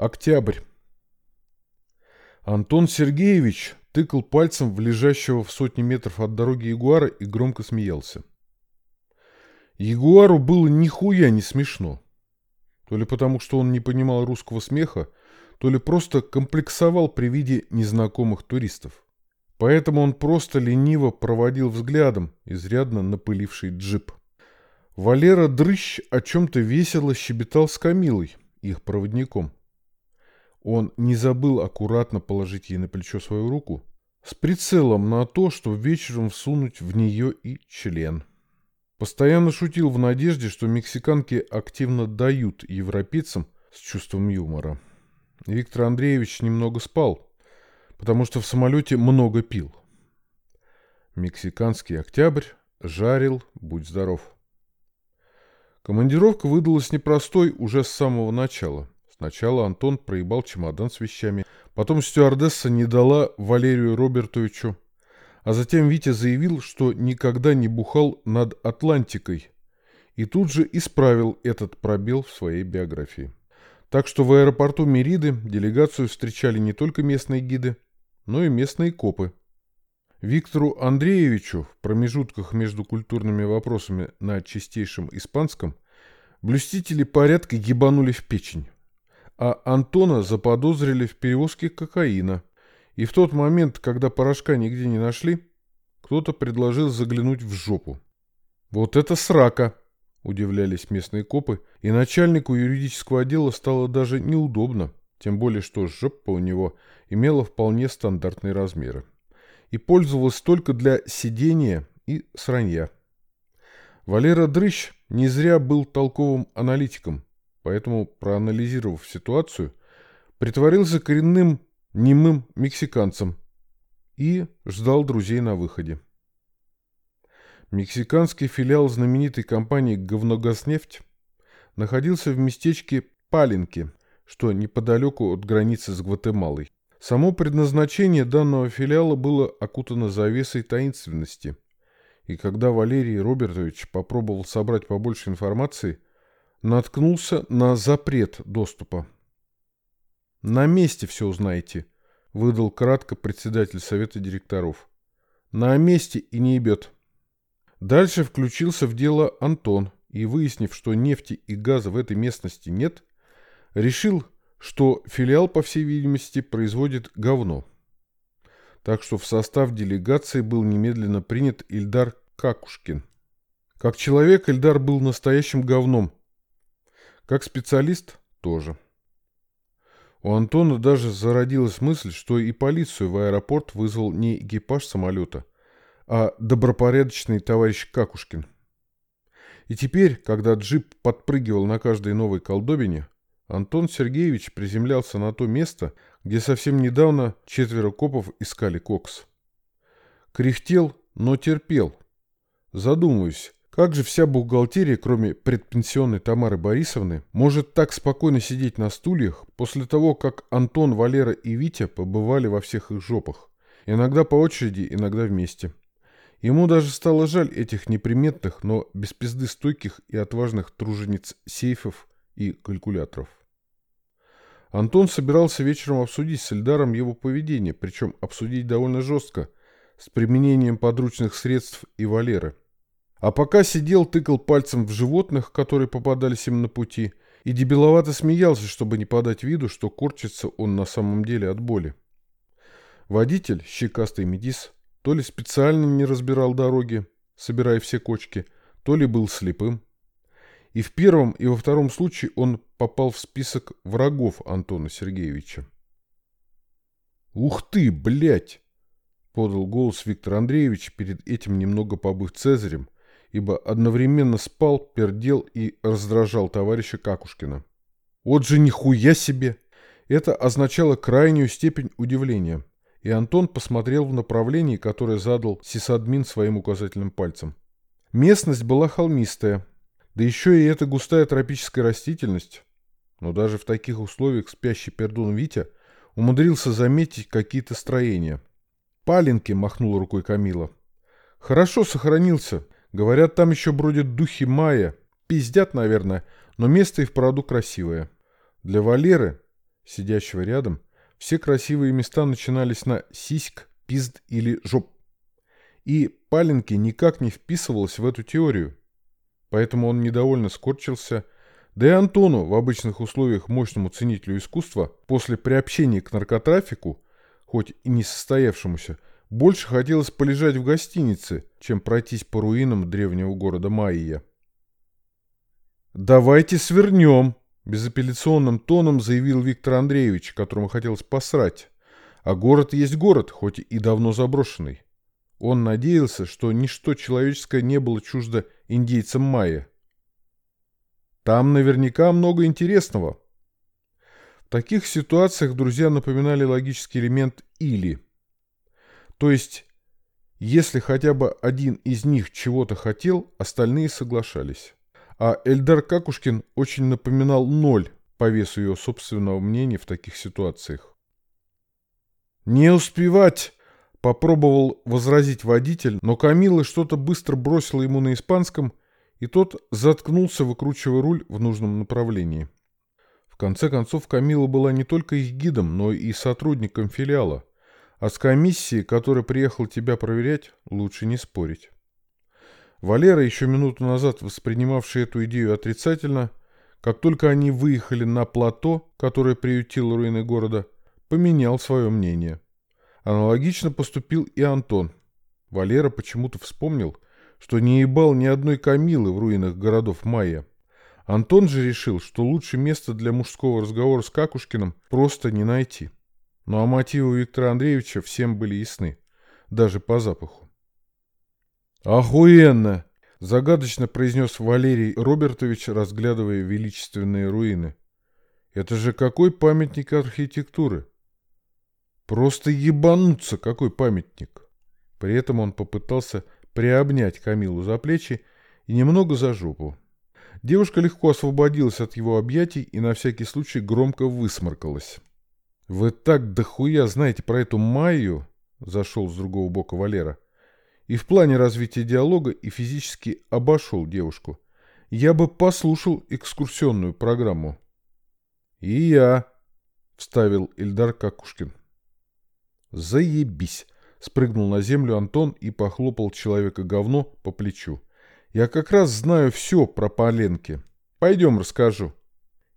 Октябрь. Антон Сергеевич тыкал пальцем в лежащего в сотни метров от дороги Ягуара и громко смеялся. Ягуару было нихуя не смешно. То ли потому, что он не понимал русского смеха, то ли просто комплексовал при виде незнакомых туристов. Поэтому он просто лениво проводил взглядом изрядно напыливший джип. Валера Дрыщ о чем-то весело щебетал с Камилой, их проводником. Он не забыл аккуратно положить ей на плечо свою руку, с прицелом на то, что вечером всунуть в нее и член. Постоянно шутил в надежде, что мексиканки активно дают европейцам с чувством юмора. Виктор Андреевич немного спал, потому что в самолете много пил. Мексиканский октябрь жарил, будь здоров. Командировка выдалась непростой уже с самого начала. Сначала Антон проебал чемодан с вещами, потом стюардесса не дала Валерию Робертовичу, а затем Витя заявил, что никогда не бухал над Атлантикой, и тут же исправил этот пробел в своей биографии. Так что в аэропорту Мериды делегацию встречали не только местные гиды, но и местные копы. Виктору Андреевичу в промежутках между культурными вопросами на чистейшем испанском блюстители порядка ебанули в печень, а Антона заподозрили в перевозке кокаина. И в тот момент, когда порошка нигде не нашли, кто-то предложил заглянуть в жопу. «Вот это срака!» – удивлялись местные копы, и начальнику юридического отдела стало даже неудобно, тем более что жопа у него имела вполне стандартные размеры и пользовалась только для сидения и сранья. Валера Дрыщ не зря был толковым аналитиком, поэтому, проанализировав ситуацию, притворился коренным немым мексиканцем и ждал друзей на выходе. Мексиканский филиал знаменитой компании «Говногоснефть» находился в местечке Паленки, что неподалеку от границы с Гватемалой. Само предназначение данного филиала было окутано завесой таинственности. И когда Валерий Робертович попробовал собрать побольше информации, наткнулся на запрет доступа. «На месте все узнаете», — выдал кратко председатель совета директоров. «На месте и не ебет». Дальше включился в дело Антон и, выяснив, что нефти и газа в этой местности нет, решил, что филиал, по всей видимости, производит говно. Так что в состав делегации был немедленно принят Ильдар Какушкин. Как человек Ильдар был настоящим говном. Как специалист тоже. У Антона даже зародилась мысль, что и полицию в аэропорт вызвал не экипаж самолета, а добропорядочный товарищ Какушкин. И теперь, когда джип подпрыгивал на каждой новой колдобине, Антон Сергеевич приземлялся на то место, где совсем недавно четверо копов искали кокс. Кряхтел, но терпел. Задумываюсь, как же вся бухгалтерия, кроме предпенсионной Тамары Борисовны, может так спокойно сидеть на стульях после того, как Антон, Валера и Витя побывали во всех их жопах. Иногда по очереди, иногда вместе. Ему даже стало жаль этих неприметных, но без пизды стойких и отважных тружениц сейфов и калькуляторов. Антон собирался вечером обсудить с Эльдаром его поведение, причем обсудить довольно жестко, с применением подручных средств и Валеры. А пока сидел, тыкал пальцем в животных, которые попадались им на пути, и дебиловато смеялся, чтобы не подать виду, что корчится он на самом деле от боли. Водитель, щекастый медис, то ли специально не разбирал дороги, собирая все кочки, то ли был слепым. И в первом, и во втором случае он попал в список врагов Антона Сергеевича. «Ух ты, блядь!» — подал голос Виктор Андреевич, перед этим немного побыв Цезарем, ибо одновременно спал, пердел и раздражал товарища Какушкина. «Вот же нихуя себе!» Это означало крайнюю степень удивления, и Антон посмотрел в направлении, которое задал сисадмин своим указательным пальцем. Местность была холмистая, да еще и эта густая тропическая растительность. Но даже в таких условиях спящий пердун Витя умудрился заметить какие-то строения. «Паленки!» — махнула рукой Камила. «Хорошо сохранился. Говорят, там еще бродят духи мая. Пиздят, наверное, но место и вправду красивое. Для Валеры сидящего рядом, все красивые места начинались на сиськ, пизд или жоп. И Паленки никак не вписывалась в эту теорию. Поэтому он недовольно скорчился, да и Антону, в обычных условиях мощному ценителю искусства, после приобщения к наркотрафику, хоть и не состоявшемуся, больше хотелось полежать в гостинице, чем пройтись по руинам древнего города Майя. «Давайте свернем», — безапелляционным тоном заявил Виктор Андреевич, которому хотелось посрать. «А город есть город, хоть и давно заброшенный». Он надеялся, что ничто человеческое не было чуждо индейцам майя. Там наверняка много интересного. В таких ситуациях друзья напоминали логический элемент «или». То есть, если хотя бы один из них чего-то хотел, остальные соглашались. А Эльдар Какушкин очень напоминал ноль по весу его собственного мнения в таких ситуациях. «Не успевать!» – попробовал возразить водитель, но Камила что-то быстро бросила ему на испанском, и тот заткнулся, выкручивая руль в нужном направлении. В конце концов, Камила была не только их гидом, но и сотрудником филиала – а с комиссией, которая приехала тебя проверять, лучше не спорить. Валера, еще минуту назад воспринимавший эту идею отрицательно, как только они выехали на плато, которое приютило руины города, поменял свое мнение. Аналогично поступил и Антон. Валера почему-то вспомнил, что не ебал ни одной Камилы в руинах городов Майя. Антон же решил, что лучше место для мужского разговора с Какушкиным просто не найти. Ну а мотивы Виктора Андреевича всем были ясны, даже по запаху. «Охуенно!» – загадочно произнес Валерий Робертович, разглядывая величественные руины. «Это же какой памятник архитектуры!» «Просто ебануться, какой памятник!» При этом он попытался приобнять Камилу за плечи и немного за жопу. Девушка легко освободилась от его объятий и на всякий случай громко высморкалась. «Вы так дохуя знаете про эту Майю?» — зашел с другого бока Валера. И в плане развития диалога и физически обошел девушку. Я бы послушал экскурсионную программу. «И я», — вставил Ильдар Какушкин. «Заебись!» — спрыгнул на землю Антон и похлопал человека говно по плечу. «Я как раз знаю все про Поленки. Пойдем расскажу».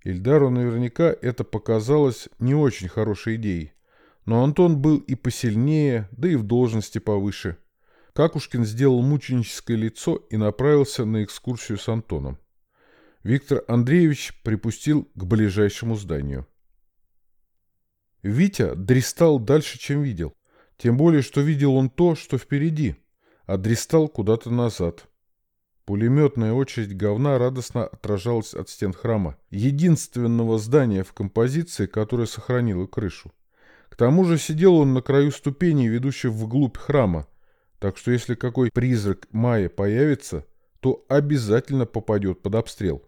Ильдару наверняка это показалось не очень хорошей идеей. Но Антон был и посильнее, да и в должности повыше. Какушкин сделал мученическое лицо и направился на экскурсию с Антоном. Виктор Андреевич припустил к ближайшему зданию. Витя дристал дальше, чем видел. Тем более, что видел он то, что впереди, а дристал куда-то назад. Пулеметная очередь говна радостно отражалась от стен храма, единственного здания в композиции, которое сохранило крышу. К тому же сидел он на краю ступеней, ведущих вглубь храма, так что если какой призрак Майя появится, то обязательно попадет под обстрел.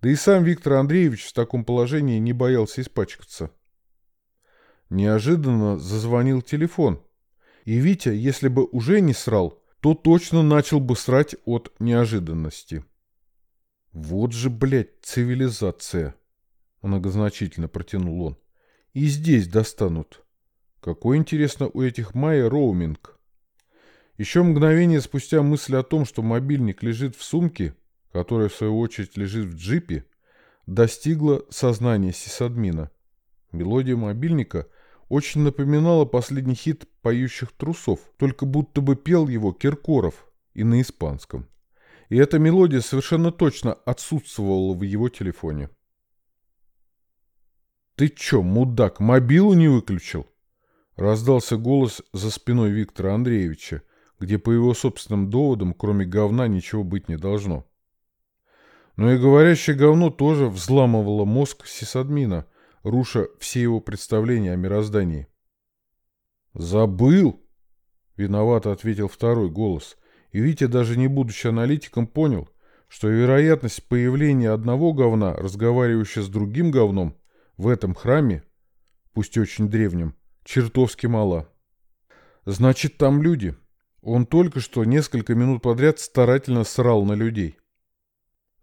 Да и сам Виктор Андреевич в таком положении не боялся испачкаться. Неожиданно зазвонил телефон, и Витя, если бы уже не срал, то точно начал бы срать от неожиданности. Вот же, блядь, цивилизация, многозначительно протянул он. И здесь достанут. Какой, интересно, у этих майя роуминг. Еще мгновение спустя мысль о том, что мобильник лежит в сумке, которая в свою очередь лежит в джипе, достигла сознания сисадмина. Мелодия мобильника очень напоминала последний хит «Поющих трусов», только будто бы пел его Киркоров и на испанском. И эта мелодия совершенно точно отсутствовала в его телефоне. «Ты чё, мудак, мобилу не выключил?» Раздался голос за спиной Виктора Андреевича, где по его собственным доводам, кроме говна, ничего быть не должно. Но и говорящее говно тоже взламывало мозг сисадмина, руша все его представления о мироздании. «Забыл!» — виновато ответил второй голос. И Витя, даже не будучи аналитиком, понял, что вероятность появления одного говна, разговаривающего с другим говном, в этом храме, пусть очень древнем, чертовски мала. Значит, там люди. Он только что несколько минут подряд старательно срал на людей.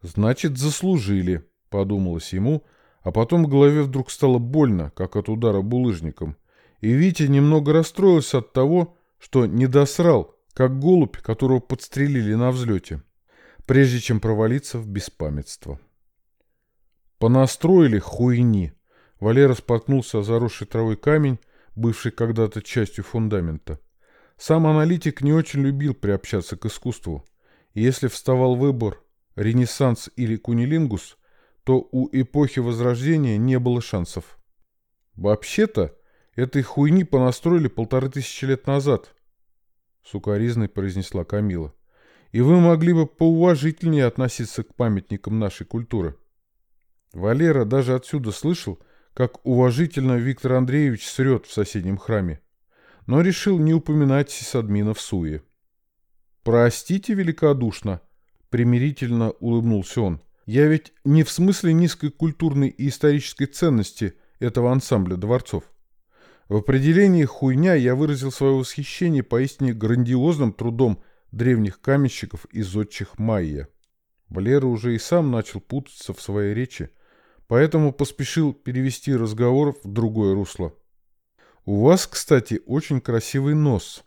Значит, заслужили, подумалось ему, А потом в голове вдруг стало больно, как от удара булыжником. И Витя немного расстроился от того, что не досрал, как голубь, которого подстрелили на взлете, прежде чем провалиться в беспамятство. Понастроили хуйни. Валера споткнулся о заросший травой камень, бывший когда-то частью фундамента. Сам аналитик не очень любил приобщаться к искусству. И если вставал выбор Ренессанс или Кунилингус, то у эпохи Возрождения не было шансов. Вообще-то, этой хуйни понастроили полторы тысячи лет назад, сукаризной произнесла Камила. И вы могли бы поуважительнее относиться к памятникам нашей культуры. Валера даже отсюда слышал, как уважительно Виктор Андреевич срет в соседнем храме, но решил не упоминать сисадмина в суе. «Простите великодушно», — примирительно улыбнулся он. «Я ведь не в смысле низкой культурной и исторической ценности этого ансамбля дворцов. В определении «хуйня» я выразил свое восхищение поистине грандиозным трудом древних каменщиков и зодчих майя. Валера уже и сам начал путаться в своей речи, поэтому поспешил перевести разговор в другое русло. «У вас, кстати, очень красивый нос».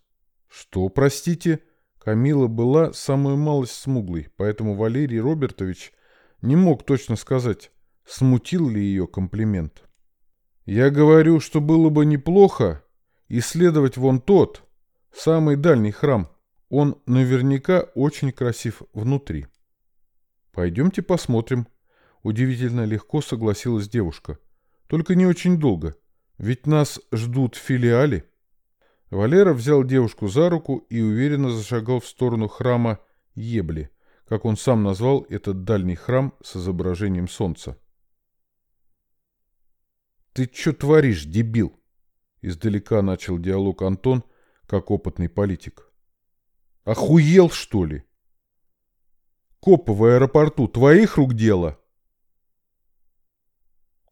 «Что, простите?» Камила была самую малость смуглой, поэтому Валерий Робертович не мог точно сказать, смутил ли ее комплимент. «Я говорю, что было бы неплохо исследовать вон тот, самый дальний храм. Он наверняка очень красив внутри». «Пойдемте посмотрим», Удивительно легко согласилась девушка. Только не очень долго. Ведь нас ждут в филиале. Валера взял девушку за руку и уверенно зашагал в сторону храма Ебли, как он сам назвал этот дальний храм с изображением солнца. «Ты что творишь, дебил?» Издалека начал диалог Антон, как опытный политик. «Охуел, что ли?» «Копы в аэропорту твоих рук дело?»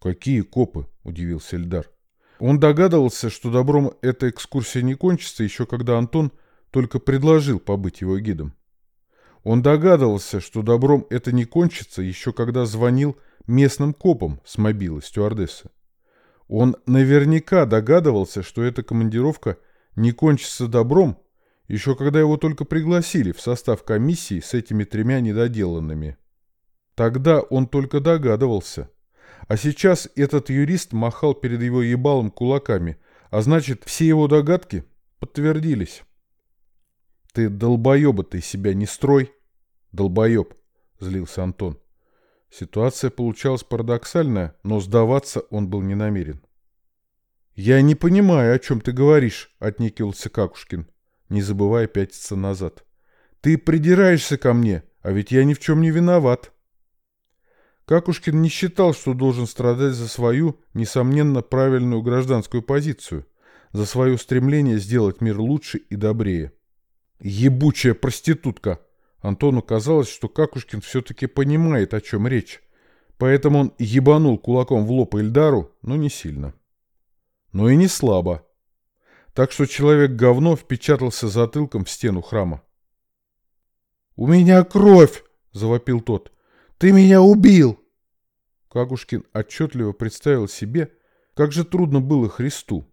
«Какие копы?» – удивился Эльдар. Он догадывался, что добром эта экскурсия не кончится, еще когда Антон только предложил побыть его гидом. Он догадывался, что добром это не кончится, еще когда звонил местным копам с мобилы стюардессы. Он наверняка догадывался, что эта командировка не кончится добром, еще когда его только пригласили в состав комиссии с этими тремя недоделанными. Тогда он только догадывался. А сейчас этот юрист махал перед его ебалом кулаками, а значит, все его догадки подтвердились. «Ты долбоеба ты себя не строй!» «Долбоеб!» — злился Антон. Ситуация получалась парадоксальная, но сдаваться он был не намерен. «Я не понимаю, о чем ты говоришь», — отнекивался Какушкин, не забывая пятиться назад. «Ты придираешься ко мне, а ведь я ни в чем не виноват». Какушкин не считал, что должен страдать за свою, несомненно, правильную гражданскую позицию, за свое стремление сделать мир лучше и добрее. «Ебучая проститутка!» Антону казалось, что Какушкин все-таки понимает, о чем речь. Поэтому он ебанул кулаком в лоб Ильдару, но не сильно. Но и не слабо. Так что человек-говно впечатался затылком в стену храма. «У меня кровь!» — завопил тот. «Ты меня убил!» Кагушкин отчетливо представил себе, как же трудно было Христу,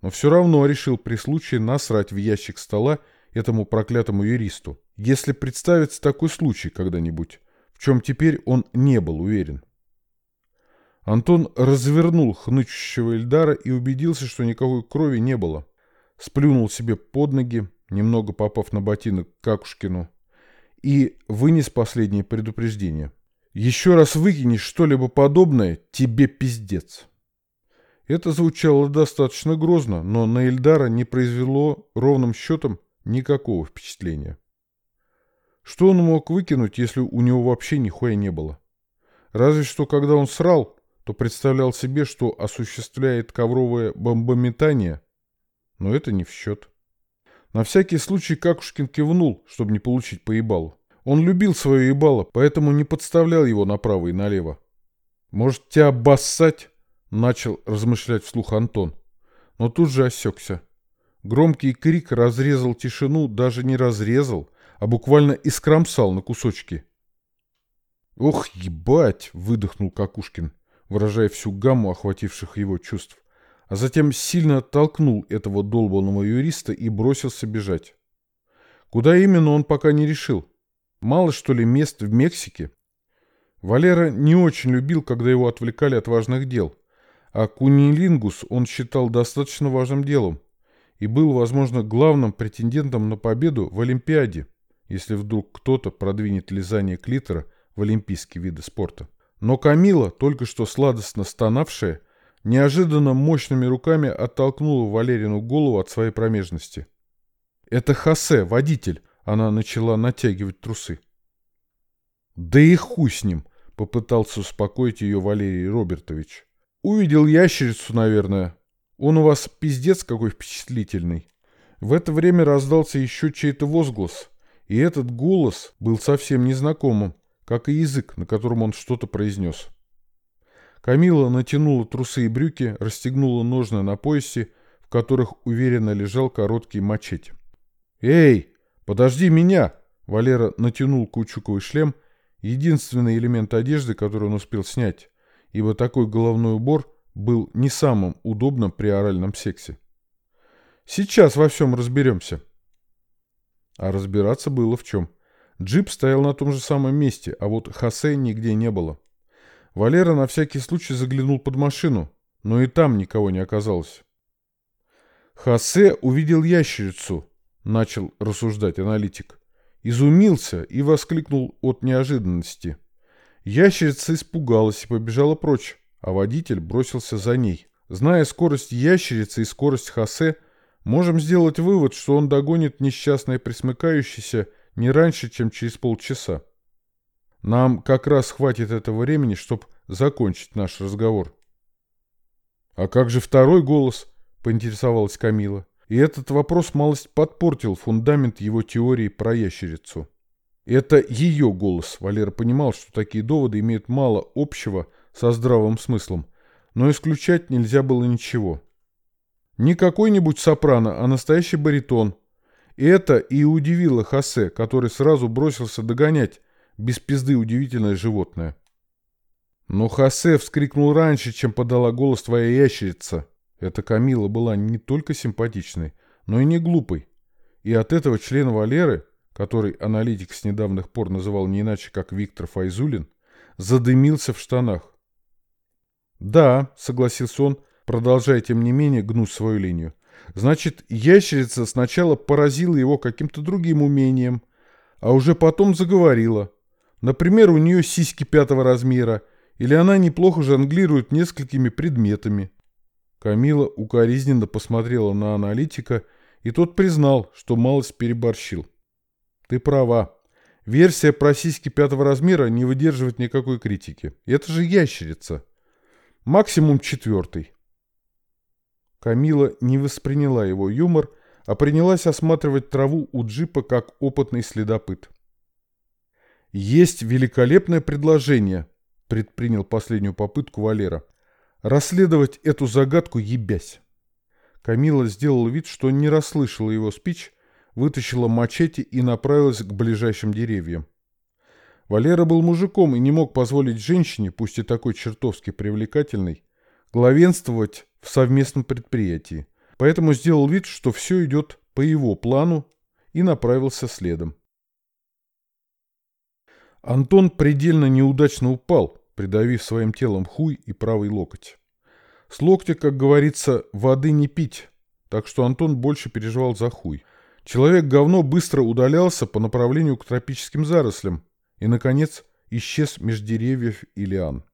но все равно решил при случае насрать в ящик стола этому проклятому юристу, если представится такой случай когда-нибудь, в чем теперь он не был уверен. Антон развернул хнычущего Эльдара и убедился, что никакой крови не было. Сплюнул себе под ноги, немного попав на ботинок Какушкину, и вынес последнее предупреждение. Еще раз выкинешь что-либо подобное, тебе пиздец. Это звучало достаточно грозно, но на Эльдара не произвело ровным счетом никакого впечатления. Что он мог выкинуть, если у него вообще нихуя не было? Разве что, когда он срал, то представлял себе, что осуществляет ковровое бомбометание, но это не в счет. На всякий случай Какушкин кивнул, чтобы не получить поебалу. Он любил свое ебало, поэтому не подставлял его направо и налево. «Может, тебя обоссать?» — начал размышлять вслух Антон. Но тут же осекся. Громкий крик разрезал тишину, даже не разрезал, а буквально искромсал на кусочки. «Ох, ебать!» — выдохнул Какушкин. выражая всю гамму охвативших его чувств, а затем сильно оттолкнул этого долбанного юриста и бросился бежать. Куда именно он пока не решил. Мало что ли мест в Мексике? Валера не очень любил, когда его отвлекали от важных дел, а кунилингус он считал достаточно важным делом и был, возможно, главным претендентом на победу в Олимпиаде, если вдруг кто-то продвинет лизание клитора в олимпийские виды спорта. Но Камила, только что сладостно стонавшая, неожиданно мощными руками оттолкнула Валерину голову от своей промежности. «Это Хосе, водитель!» Она начала натягивать трусы. «Да и хуй с ним!» — попытался успокоить ее Валерий Робертович. «Увидел ящерицу, наверное. Он у вас пиздец какой впечатлительный». В это время раздался еще чей-то возглас, и этот голос был совсем незнакомым, как и язык, на котором он что-то произнес. Камила натянула трусы и брюки, расстегнула ножны на поясе, в которых уверенно лежал короткий мачете. «Эй, подожди меня!» Валера натянул кучуковый шлем, единственный элемент одежды, который он успел снять, ибо такой головной убор был не самым удобным при оральном сексе. «Сейчас во всем разберемся». А разбираться было в чем. Джип стоял на том же самом месте, а вот Хосе нигде не было. Валера на всякий случай заглянул под машину, но и там никого не оказалось. Хосе увидел ящерицу, начал рассуждать аналитик. Изумился и воскликнул от неожиданности. Ящерица испугалась и побежала прочь, а водитель бросился за ней. Зная скорость ящерицы и скорость Хосе, можем сделать вывод, что он догонит несчастное присмыкающееся не раньше, чем через полчаса. Нам как раз хватит этого времени, чтобы закончить наш разговор. «А как же второй голос?» — поинтересовалась Камила. И этот вопрос малость подпортил фундамент его теории про ящерицу. Это ее голос. Валера понимал, что такие доводы имеют мало общего со здравым смыслом, но исключать нельзя было ничего. Не какой-нибудь сопрано, а настоящий баритон. И это и удивило Хосе, который сразу бросился догонять без пизды удивительное животное. Но Хосе вскрикнул раньше, чем подала голос твоя ящерица. Эта Камила была не только симпатичной, но и не глупой. И от этого члена Валеры, который аналитик с недавних пор называл не иначе, как Виктор Файзулин, задымился в штанах. «Да», — согласился он, продолжая тем не менее гнуть свою линию. «Значит, ящерица сначала поразила его каким-то другим умением, а уже потом заговорила. Например, у нее сиськи пятого размера, или она неплохо жонглирует несколькими предметами. Камила укоризненно посмотрела на аналитика, и тот признал, что малость переборщил. Ты права. Версия про сиськи пятого размера не выдерживает никакой критики. Это же ящерица. Максимум четвертый. Камила не восприняла его юмор, а принялась осматривать траву у джипа как опытный следопыт. «Есть великолепное предложение», — предпринял последнюю попытку Валера. «Расследовать эту загадку ебясь». Камила сделала вид, что не расслышала его спич, вытащила мачете и направилась к ближайшим деревьям. Валера был мужиком и не мог позволить женщине, пусть и такой чертовски привлекательной, главенствовать в совместном предприятии. Поэтому сделал вид, что все идет по его плану и направился следом. Антон предельно неудачно упал, придавив своим телом хуй и правый локоть. С локтя, как говорится, воды не пить, так что Антон больше переживал за хуй. Человек-говно быстро удалялся по направлению к тропическим зарослям и, наконец, исчез меж деревьев и лиан.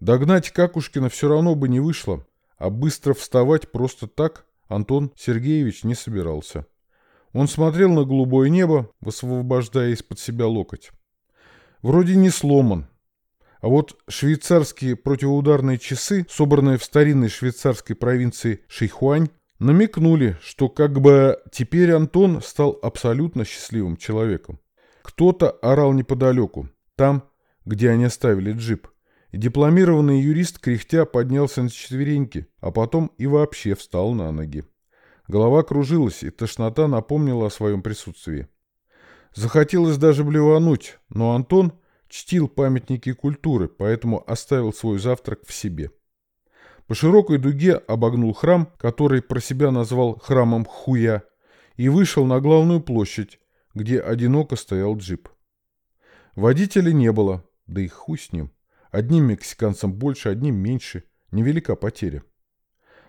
Догнать Какушкина все равно бы не вышло, а быстро вставать просто так Антон Сергеевич не собирался. Он смотрел на голубое небо, высвобождая из-под себя локоть. Вроде не сломан. А вот швейцарские противоударные часы, собранные в старинной швейцарской провинции Шейхуань, намекнули, что как бы теперь Антон стал абсолютно счастливым человеком. Кто-то орал неподалеку, там, где они оставили джип. Дипломированный юрист кряхтя поднялся на четвереньки, а потом и вообще встал на ноги. Голова кружилась, и тошнота напомнила о своем присутствии. Захотелось даже блевануть, но Антон, чтил памятники культуры, поэтому оставил свой завтрак в себе. По широкой дуге обогнул храм, который про себя назвал храмом Хуя, и вышел на главную площадь, где одиноко стоял джип. Водителя не было, да и хуй с ним. Одним мексиканцам больше, одним меньше. Невелика потеря.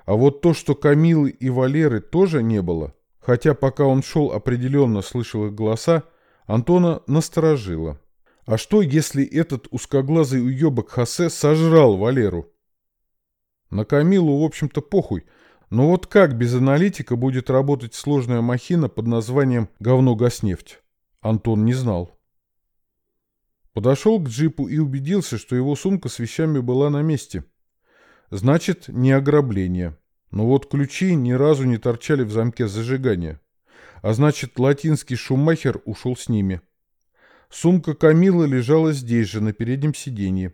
А вот то, что Камилы и Валеры тоже не было, хотя пока он шел определенно слышал их голоса, Антона насторожило. А что, если этот узкоглазый уебок Хосе сожрал Валеру? На Камилу, в общем-то, похуй. Но вот как без аналитика будет работать сложная махина под названием «Говно Госнефть»? Антон не знал. Подошел к джипу и убедился, что его сумка с вещами была на месте. Значит, не ограбление. Но вот ключи ни разу не торчали в замке зажигания. А значит, латинский шумахер ушел с ними. Сумка Камилы лежала здесь же, на переднем сиденье.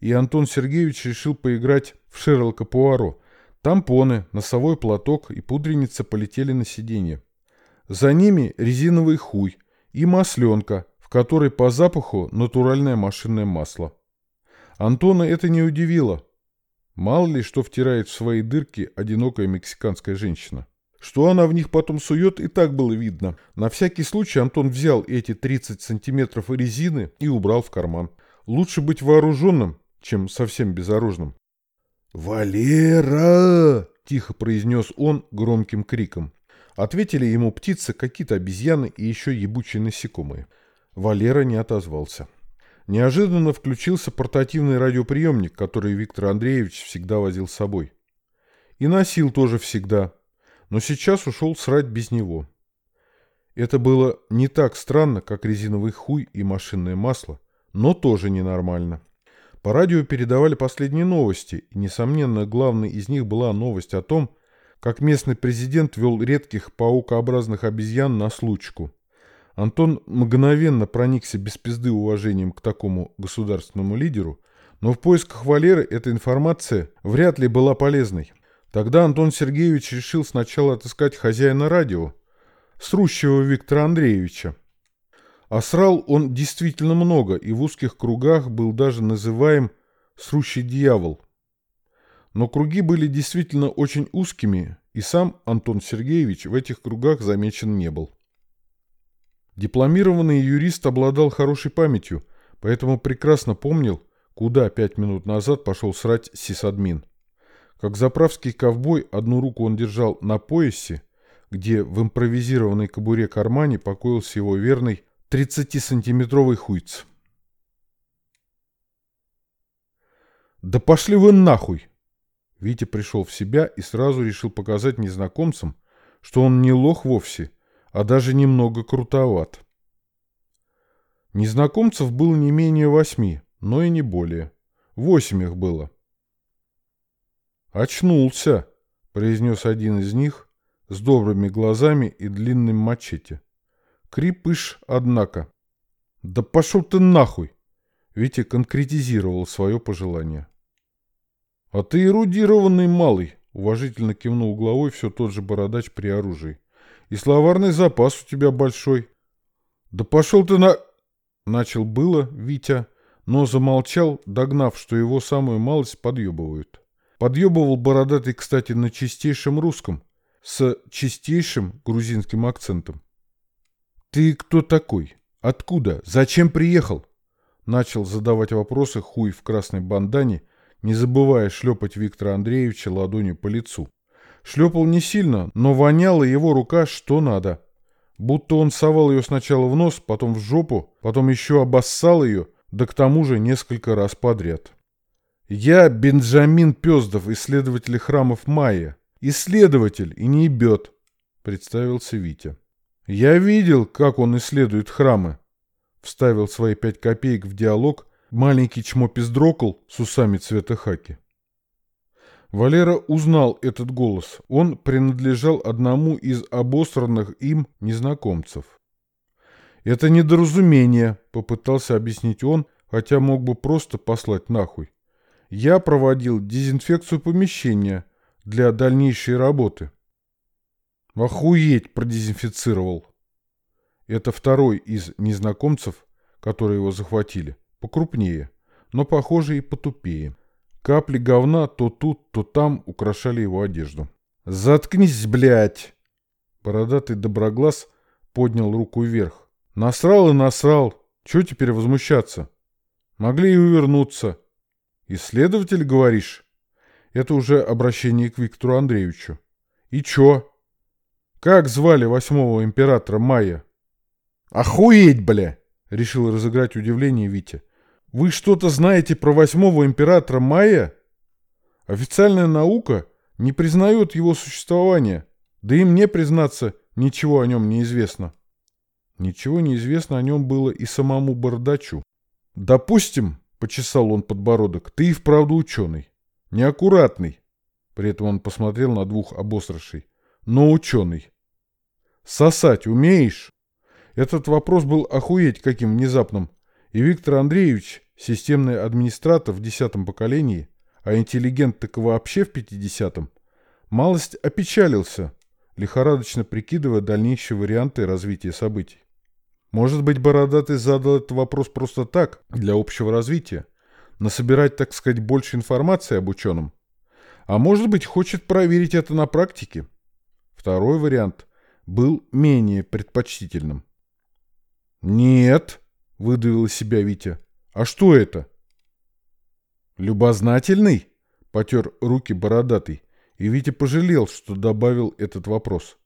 И Антон Сергеевич решил поиграть в Шерлока Пуаро. Тампоны, носовой платок и пудреница полетели на сиденье. За ними резиновый хуй и масленка, в которой по запаху натуральное машинное масло. Антона это не удивило. Мало ли, что втирает в свои дырки одинокая мексиканская женщина. Что она в них потом сует, и так было видно. На всякий случай Антон взял эти 30 сантиметров резины и убрал в карман. Лучше быть вооруженным, чем совсем безоружным. «Валера!» – тихо произнес он громким криком. Ответили ему птицы, какие-то обезьяны и еще ебучие насекомые. Валера не отозвался. Неожиданно включился портативный радиоприемник, который Виктор Андреевич всегда возил с собой. И носил тоже всегда, но сейчас ушел срать без него. Это было не так странно, как резиновый хуй и машинное масло, но тоже ненормально. По радио передавали последние новости, и, несомненно, главной из них была новость о том, как местный президент вел редких паукообразных обезьян на случку – Антон мгновенно проникся без пизды уважением к такому государственному лидеру, но в поисках Валеры эта информация вряд ли была полезной. Тогда Антон Сергеевич решил сначала отыскать хозяина радио, срущего Виктора Андреевича. А срал он действительно много, и в узких кругах был даже называем «срущий дьявол». Но круги были действительно очень узкими, и сам Антон Сергеевич в этих кругах замечен не был. Дипломированный юрист обладал хорошей памятью, поэтому прекрасно помнил, куда пять минут назад пошел срать сисадмин. Как заправский ковбой, одну руку он держал на поясе, где в импровизированной кобуре кармане покоился его верный 30-сантиметровый хуйц. «Да пошли вы нахуй!» Витя пришел в себя и сразу решил показать незнакомцам, что он не лох вовсе, а даже немного крутоват. Незнакомцев было не менее восьми, но и не более. Восемь их было. «Очнулся», — произнес один из них с добрыми глазами и длинным мачете. Крипыш, однако. «Да пошел ты нахуй!» Витя конкретизировал свое пожелание. «А ты эрудированный малый», — уважительно кивнул головой все тот же бородач при оружии. И словарный запас у тебя большой. Да пошел ты на... Начал было Витя, но замолчал, догнав, что его самую малость подъебывают. Подъебывал бородатый, кстати, на чистейшем русском, с чистейшим грузинским акцентом. «Ты кто такой? Откуда? Зачем приехал?» Начал задавать вопросы хуй в красной бандане, не забывая шлепать Виктора Андреевича ладонью по лицу. Шлепал не сильно, но воняла его рука что надо. Будто он совал ее сначала в нос, потом в жопу, потом еще обоссал ее, да к тому же несколько раз подряд. «Я Бенджамин Пездов, исследователь храмов Майя. Исследователь и не ебет», — представился Витя. «Я видел, как он исследует храмы», — вставил свои пять копеек в диалог маленький чмопиздрокл с усами цвета хаки. Валера узнал этот голос. Он принадлежал одному из обосранных им незнакомцев. «Это недоразумение», — попытался объяснить он, хотя мог бы просто послать нахуй. «Я проводил дезинфекцию помещения для дальнейшей работы». «Охуеть!» — продезинфицировал. Это второй из незнакомцев, которые его захватили, покрупнее, но, похоже, и потупее. Капли говна то тут, то там украшали его одежду. «Заткнись, блядь!» Бородатый доброглаз поднял руку вверх. «Насрал и насрал. Чего теперь возмущаться? Могли и увернуться. Исследователь, говоришь?» Это уже обращение к Виктору Андреевичу. «И чё? Как звали восьмого императора Майя?» «Охуеть, бля!» — решил разыграть удивление Витя. «Вы что-то знаете про восьмого императора Майя?» «Официальная наука не признает его существования, да и мне, признаться, ничего о нем не известно». Ничего не известно о нем было и самому Бардачу. «Допустим, — почесал он подбородок, — ты и вправду ученый. Неаккуратный. При этом он посмотрел на двух обосрышей. Но ученый. Сосать умеешь? Этот вопрос был охуеть каким внезапным. И Виктор Андреевич, системный администратор в десятом поколении, а интеллигент так вообще в пятидесятом, малость опечалился, лихорадочно прикидывая дальнейшие варианты развития событий. Может быть, Бородатый задал этот вопрос просто так, для общего развития, насобирать, так сказать, больше информации об ученом. А может быть, хочет проверить это на практике. Второй вариант был менее предпочтительным. «Нет», — выдавил из себя Витя. «А что это?» «Любознательный?» — потер руки бородатый, и Витя пожалел, что добавил этот вопрос.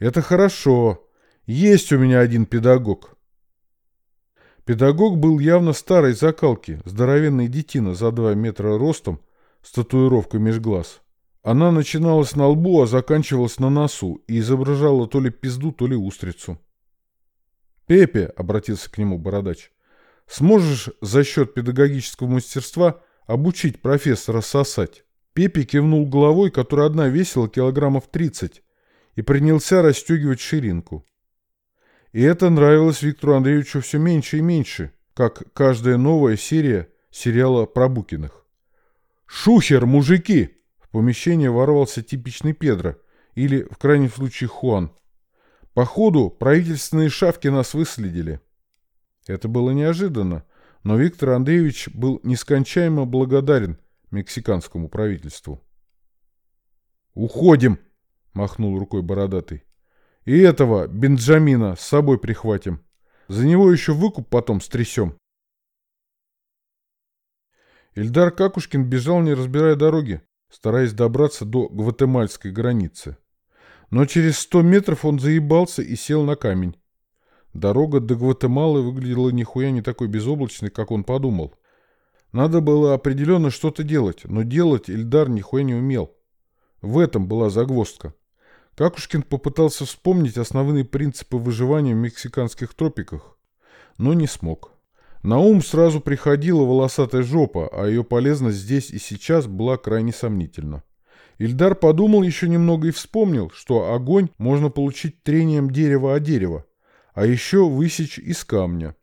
«Это хорошо. Есть у меня один педагог». Педагог был явно старой закалки, здоровенный детина за два метра ростом, с татуировкой меж глаз. Она начиналась на лбу, а заканчивалась на носу и изображала то ли пизду, то ли устрицу. «Пепе», — обратился к нему бородач, — «сможешь за счет педагогического мастерства обучить профессора сосать?» Пепе кивнул головой, которая одна весила килограммов тридцать, и принялся расстегивать ширинку. И это нравилось Виктору Андреевичу все меньше и меньше, как каждая новая серия сериала про Букиных. «Шухер, мужики!» Помещение ворвался типичный Педро, или, в крайнем случае, Хуан. Походу, правительственные шавки нас выследили. Это было неожиданно, но Виктор Андреевич был нескончаемо благодарен мексиканскому правительству. «Уходим!» — махнул рукой бородатый. И этого Бенджамина с собой прихватим. За него еще выкуп потом стрясем. Ильдар Какушкин бежал, не разбирая дороги, стараясь добраться до гватемальской границы. Но через сто метров он заебался и сел на камень. Дорога до Гватемалы выглядела нихуя не такой безоблачной, как он подумал. Надо было определенно что-то делать, но делать Ильдар нихуя не умел. В этом была загвоздка. Какушкин попытался вспомнить основные принципы выживания в мексиканских тропиках, но не смог. На ум сразу приходила волосатая жопа, а ее полезность здесь и сейчас была крайне сомнительна. Ильдар подумал еще немного и вспомнил, что огонь можно получить трением дерева о дерево, а еще высечь из камня.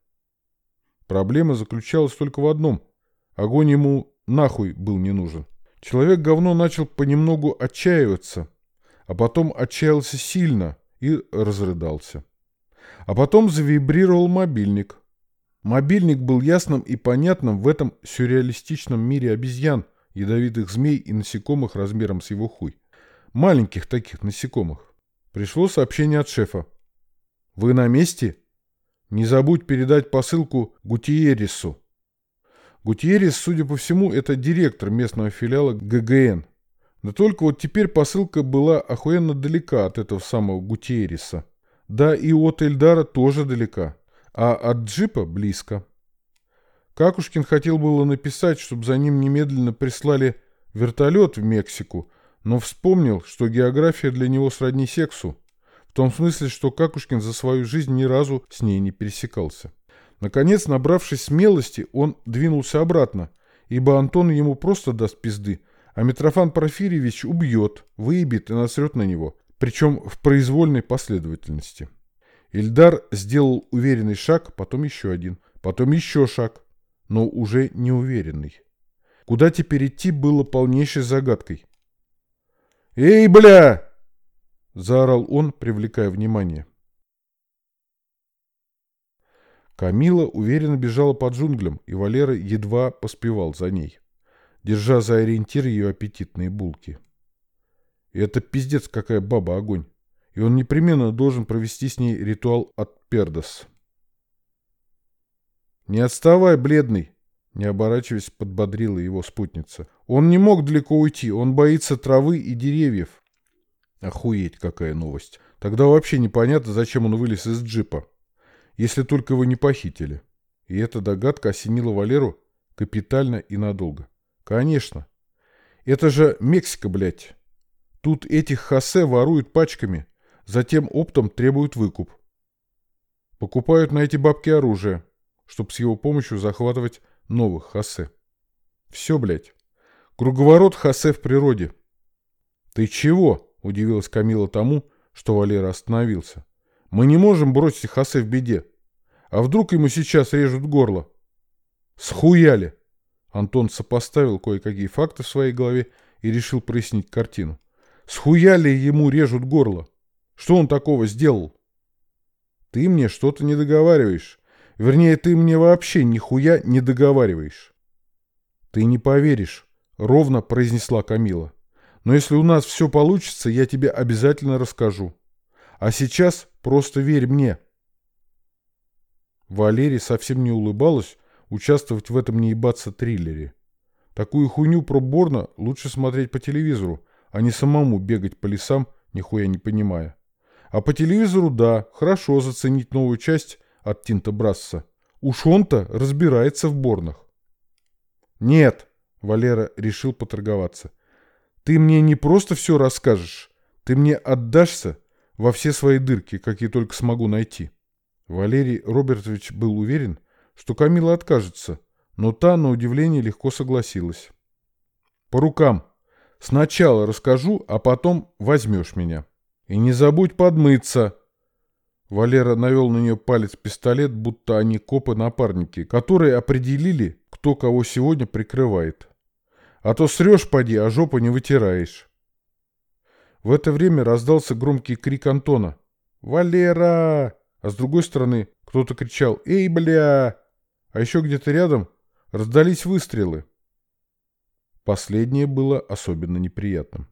Проблема заключалась только в одном. Огонь ему нахуй был не нужен. Человек-говно начал понемногу отчаиваться – а потом отчаялся сильно и разрыдался. А потом завибрировал мобильник. Мобильник был ясным и понятным в этом сюрреалистичном мире обезьян, ядовитых змей и насекомых размером с его хуй. Маленьких таких насекомых. Пришло сообщение от шефа. «Вы на месте? Не забудь передать посылку Гутиерису». Гутиерис, судя по всему, это директор местного филиала ГГН, да только вот теперь посылка была охуенно далека от этого самого Гутиериса. Да и от Эльдара тоже далека, а от джипа близко. Какушкин хотел было написать, чтобы за ним немедленно прислали вертолет в Мексику, но вспомнил, что география для него сродни сексу, в том смысле, что Какушкин за свою жизнь ни разу с ней не пересекался. Наконец, набравшись смелости, он двинулся обратно, ибо Антон ему просто даст пизды, а Митрофан Порфирьевич убьет, выебет и насрет на него, причем в произвольной последовательности. Ильдар сделал уверенный шаг, потом еще один, потом еще шаг, но уже неуверенный. Куда теперь идти было полнейшей загадкой. «Эй, бля!» – заорал он, привлекая внимание. Камила уверенно бежала по джунглям, и Валера едва поспевал за ней, держа за ориентир ее аппетитные булки. Это пиздец какая баба огонь. И он непременно должен провести с ней ритуал от Пердос. «Не отставай, бледный!» Не оборачиваясь, подбодрила его спутница. «Он не мог далеко уйти, он боится травы и деревьев». Охуеть, какая новость. Тогда вообще непонятно, зачем он вылез из джипа. Если только его не похитили. И эта догадка осенила Валеру капитально и надолго. Конечно. Это же Мексика, блядь. Тут этих хосе воруют пачками, затем оптом требуют выкуп. Покупают на эти бабки оружие, чтобы с его помощью захватывать новых хосе. Все, блядь. Круговорот хосе в природе. Ты чего? Удивилась Камила тому, что Валера остановился. Мы не можем бросить хосе в беде. А вдруг ему сейчас режут горло? Схуяли! Антон сопоставил кое-какие факты в своей голове и решил прояснить картину. Схуяли ему режут горло. Что он такого сделал? Ты мне что-то не договариваешь. Вернее, ты мне вообще нихуя не договариваешь. Ты не поверишь, ровно произнесла Камила. Но если у нас все получится, я тебе обязательно расскажу. А сейчас просто верь мне. Валерий совсем не улыбалась участвовать в этом не ебаться триллере. Такую хуйню про Борна лучше смотреть по телевизору, а не самому бегать по лесам, нихуя не понимая. А по телевизору, да, хорошо заценить новую часть от Тинта Брасса. Уж он-то разбирается в Борнах. Нет, Валера решил поторговаться. Ты мне не просто все расскажешь, ты мне отдашься во все свои дырки, какие только смогу найти. Валерий Робертович был уверен, что Камила откажется, но та, на удивление, легко согласилась. «По рукам. Сначала расскажу, а потом возьмешь меня. И не забудь подмыться!» Валера навел на нее палец-пистолет, будто они копы-напарники, которые определили, кто кого сегодня прикрывает. «А то срешь, поди, а жопу не вытираешь». В это время раздался громкий крик Антона. «Валера!» а с другой стороны кто-то кричал «Эй, бля!», а еще где-то рядом раздались выстрелы. Последнее было особенно неприятным.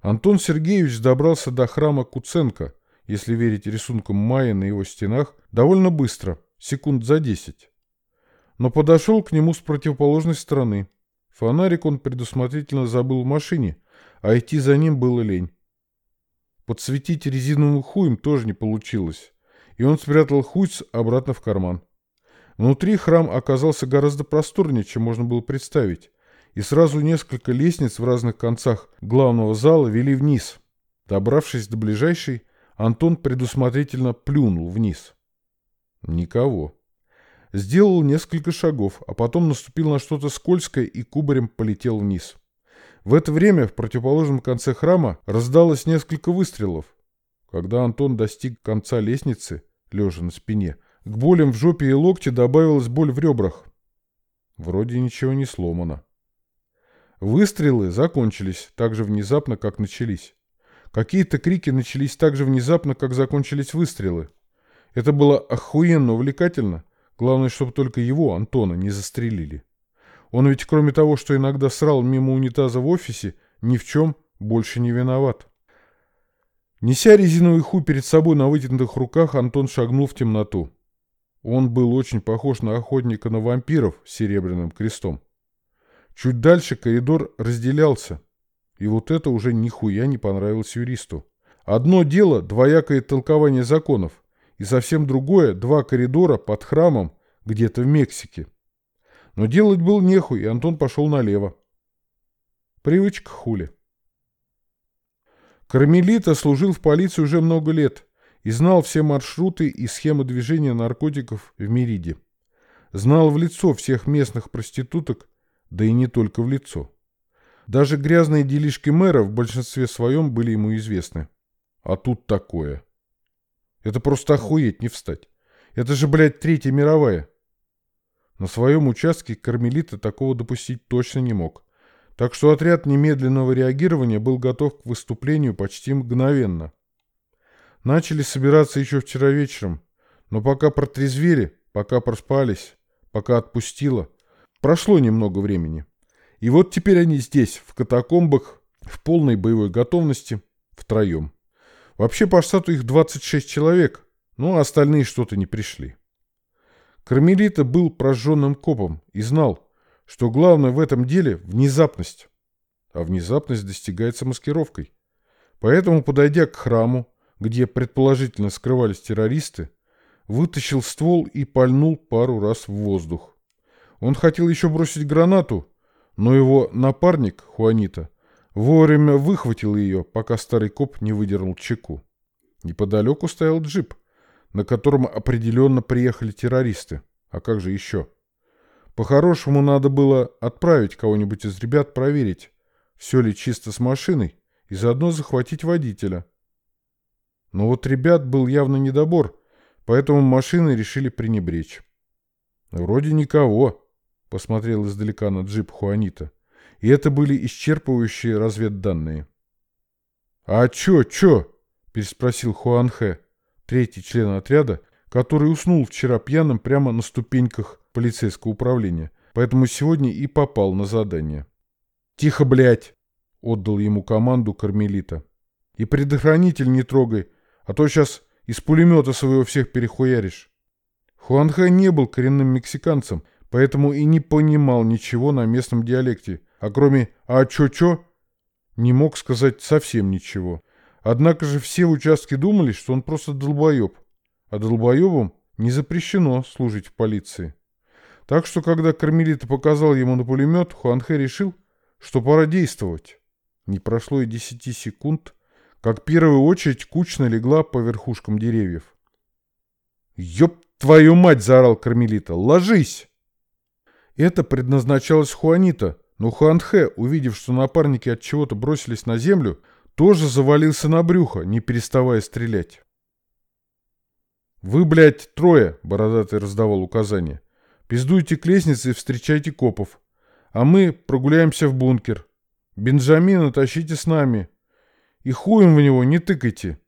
Антон Сергеевич добрался до храма Куценко, если верить рисункам Майя на его стенах, довольно быстро, секунд за десять. Но подошел к нему с противоположной стороны. Фонарик он предусмотрительно забыл в машине, а идти за ним было лень. Подсветить резиновым хуем тоже не получилось, и он спрятал хуйц обратно в карман. Внутри храм оказался гораздо просторнее, чем можно было представить, и сразу несколько лестниц в разных концах главного зала вели вниз. Добравшись до ближайшей, Антон предусмотрительно плюнул вниз. Никого. Сделал несколько шагов, а потом наступил на что-то скользкое и кубарем полетел вниз. В это время в противоположном конце храма раздалось несколько выстрелов. Когда Антон достиг конца лестницы, лежа на спине, к болям в жопе и локте добавилась боль в ребрах. Вроде ничего не сломано. Выстрелы закончились так же внезапно, как начались. Какие-то крики начались так же внезапно, как закончились выстрелы. Это было охуенно увлекательно. Главное, чтобы только его, Антона, не застрелили. Он ведь кроме того, что иногда срал мимо унитаза в офисе, ни в чем больше не виноват. Неся резиновый хуй перед собой на вытянутых руках, Антон шагнул в темноту. Он был очень похож на охотника на вампиров с серебряным крестом. Чуть дальше коридор разделялся. И вот это уже нихуя не понравилось юристу. Одно дело – двоякое толкование законов, и совсем другое – два коридора под храмом где-то в Мексике. Но делать было нехуй, и Антон пошел налево. Привычка хули. Кармелита служил в полиции уже много лет и знал все маршруты и схемы движения наркотиков в Мериде. Знал в лицо всех местных проституток, да и не только в лицо. Даже грязные делишки мэра в большинстве своем были ему известны. А тут такое. Это просто охуеть не встать. Это же, блядь, Третья мировая. На своем участке Кармелита такого допустить точно не мог. Так что отряд немедленного реагирования был готов к выступлению почти мгновенно. Начали собираться еще вчера вечером, Но пока протрезвели, пока проспались, пока отпустило, прошло немного времени. И вот теперь они здесь, в катакомбах, в полной боевой готовности, втроем. Вообще по штату их 26 человек, но остальные что-то не пришли. Кармелита был прожженным копом и знал, что главное в этом деле – внезапность. А внезапность достигается маскировкой. Поэтому, подойдя к храму, где предположительно скрывались террористы, вытащил ствол и пальнул пару раз в воздух. Он хотел еще бросить гранату, но его напарник, Хуанита, вовремя выхватил ее, пока старый коп не выдернул чеку. Неподалеку стоял джип, на котором определенно приехали террористы. А как же еще? По-хорошему надо было отправить кого-нибудь из ребят проверить, все ли чисто с машиной, и заодно захватить водителя. Но вот ребят был явно недобор, поэтому машины решили пренебречь. «Вроде никого», — посмотрел издалека на джип Хуанита. И это были исчерпывающие разведданные. «А чё, чё?» — переспросил Хуанхэ, третий член отряда, который уснул вчера пьяным прямо на ступеньках полицейского управления, поэтому сегодня и попал на задание. «Тихо, блядь!» — отдал ему команду Кармелита. «И предохранитель не трогай, а то сейчас из пулемета своего всех перехуяришь». Хуанхэ не был коренным мексиканцем, поэтому и не понимал ничего на местном диалекте, а кроме «а чё-чё» не мог сказать совсем ничего. Однако же все в участке думали, что он просто долбоеб, а долбоебам не запрещено служить в полиции. Так что, когда Кармелита показал ему на пулемет, Хуанхэ решил, что пора действовать. Не прошло и десяти секунд, как первая очередь кучно легла по верхушкам деревьев. «Ёб твою мать!» – заорал Кармелита. «Ложись!» Это предназначалось Хуанита, но Хуанхэ, увидев, что напарники от чего-то бросились на землю, тоже завалился на брюхо, не переставая стрелять. «Вы, блядь, трое!» – Бородатый раздавал указания. «Пиздуйте к лестнице и встречайте копов. А мы прогуляемся в бункер. Бенджамина тащите с нами. И хуем в него не тыкайте.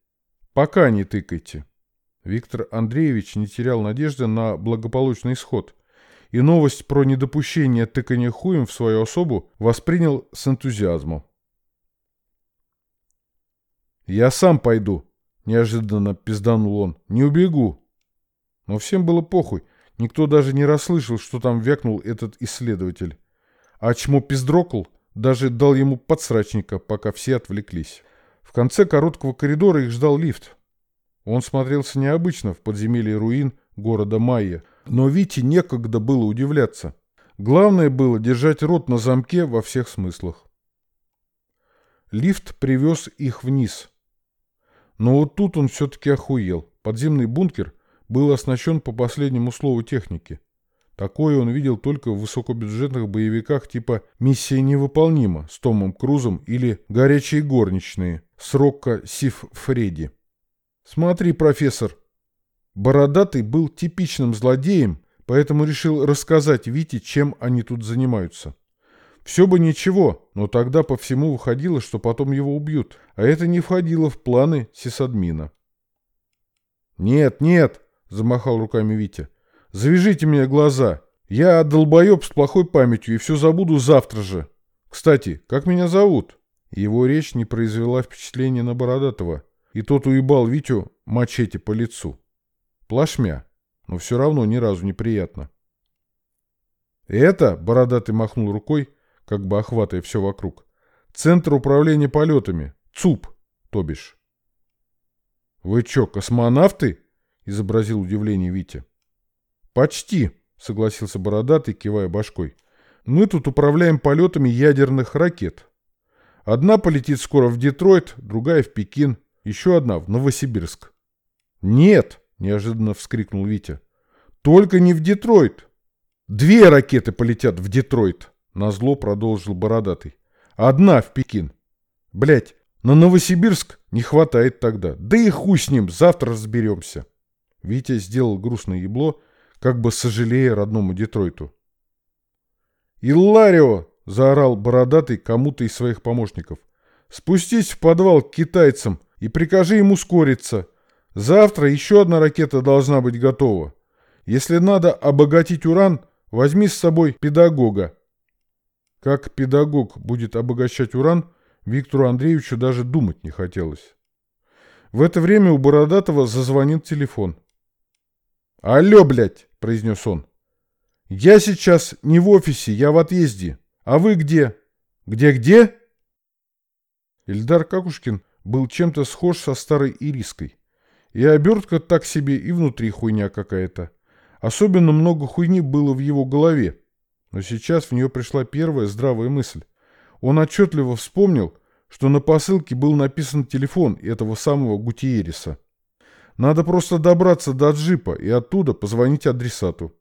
Пока не тыкайте». Виктор Андреевич не терял надежды на благополучный исход – и новость про недопущение тыкания хуем в свою особу воспринял с энтузиазмом. «Я сам пойду», — неожиданно пизданул он. «Не убегу». Но всем было похуй. Никто даже не расслышал, что там вякнул этот исследователь. А чмо пиздрокл даже дал ему подсрачника, пока все отвлеклись. В конце короткого коридора их ждал лифт. Он смотрелся необычно в подземелье руин города Майя, но Вите некогда было удивляться. Главное было держать рот на замке во всех смыслах. Лифт привез их вниз. Но вот тут он все-таки охуел. Подземный бункер был оснащен по последнему слову техники. Такое он видел только в высокобюджетных боевиках типа «Миссия невыполнима» с Томом Крузом или «Горячие горничные» с Рокко Сиф Фредди. «Смотри, профессор», Бородатый был типичным злодеем, поэтому решил рассказать Вите, чем они тут занимаются. Все бы ничего, но тогда по всему выходило, что потом его убьют, а это не входило в планы сисадмина. «Нет, нет!» – замахал руками Витя. «Завяжите мне глаза. Я долбоеб с плохой памятью и все забуду завтра же. Кстати, как меня зовут?» Его речь не произвела впечатления на Бородатого, и тот уебал Витю мачете по лицу. Плашмя, но все равно ни разу неприятно. Это, бородатый махнул рукой, как бы охватывая все вокруг, Центр управления полетами, ЦУП, то бишь. «Вы чё, космонавты?» — изобразил удивление Витя. «Почти», — согласился Бородатый, кивая башкой. «Мы тут управляем полетами ядерных ракет. Одна полетит скоро в Детройт, другая в Пекин, еще одна в Новосибирск». «Нет!» Неожиданно вскрикнул Витя. Только не в Детройт. Две ракеты полетят в Детройт, назло продолжил бородатый. Одна в Пекин. Блять, на Новосибирск не хватает тогда. Да и хуй с ним, завтра разберемся. Витя сделал грустное ебло, как бы сожалея родному Детройту. «Илларио!» — заорал бородатый кому-то из своих помощников. «Спустись в подвал к китайцам и прикажи им ускориться. Завтра еще одна ракета должна быть готова. Если надо обогатить уран, возьми с собой педагога. Как педагог будет обогащать уран, Виктору Андреевичу даже думать не хотелось. В это время у Бородатого зазвонил телефон. «Алло, блядь!» — произнес он. «Я сейчас не в офисе, я в отъезде. А вы где? Где-где?» Ильдар Какушкин был чем-то схож со старой Ириской. И обертка так себе, и внутри хуйня какая-то. Особенно много хуйни было в его голове. Но сейчас в нее пришла первая здравая мысль. Он отчетливо вспомнил, что на посылке был написан телефон этого самого Гутиериса. Надо просто добраться до джипа и оттуда позвонить адресату.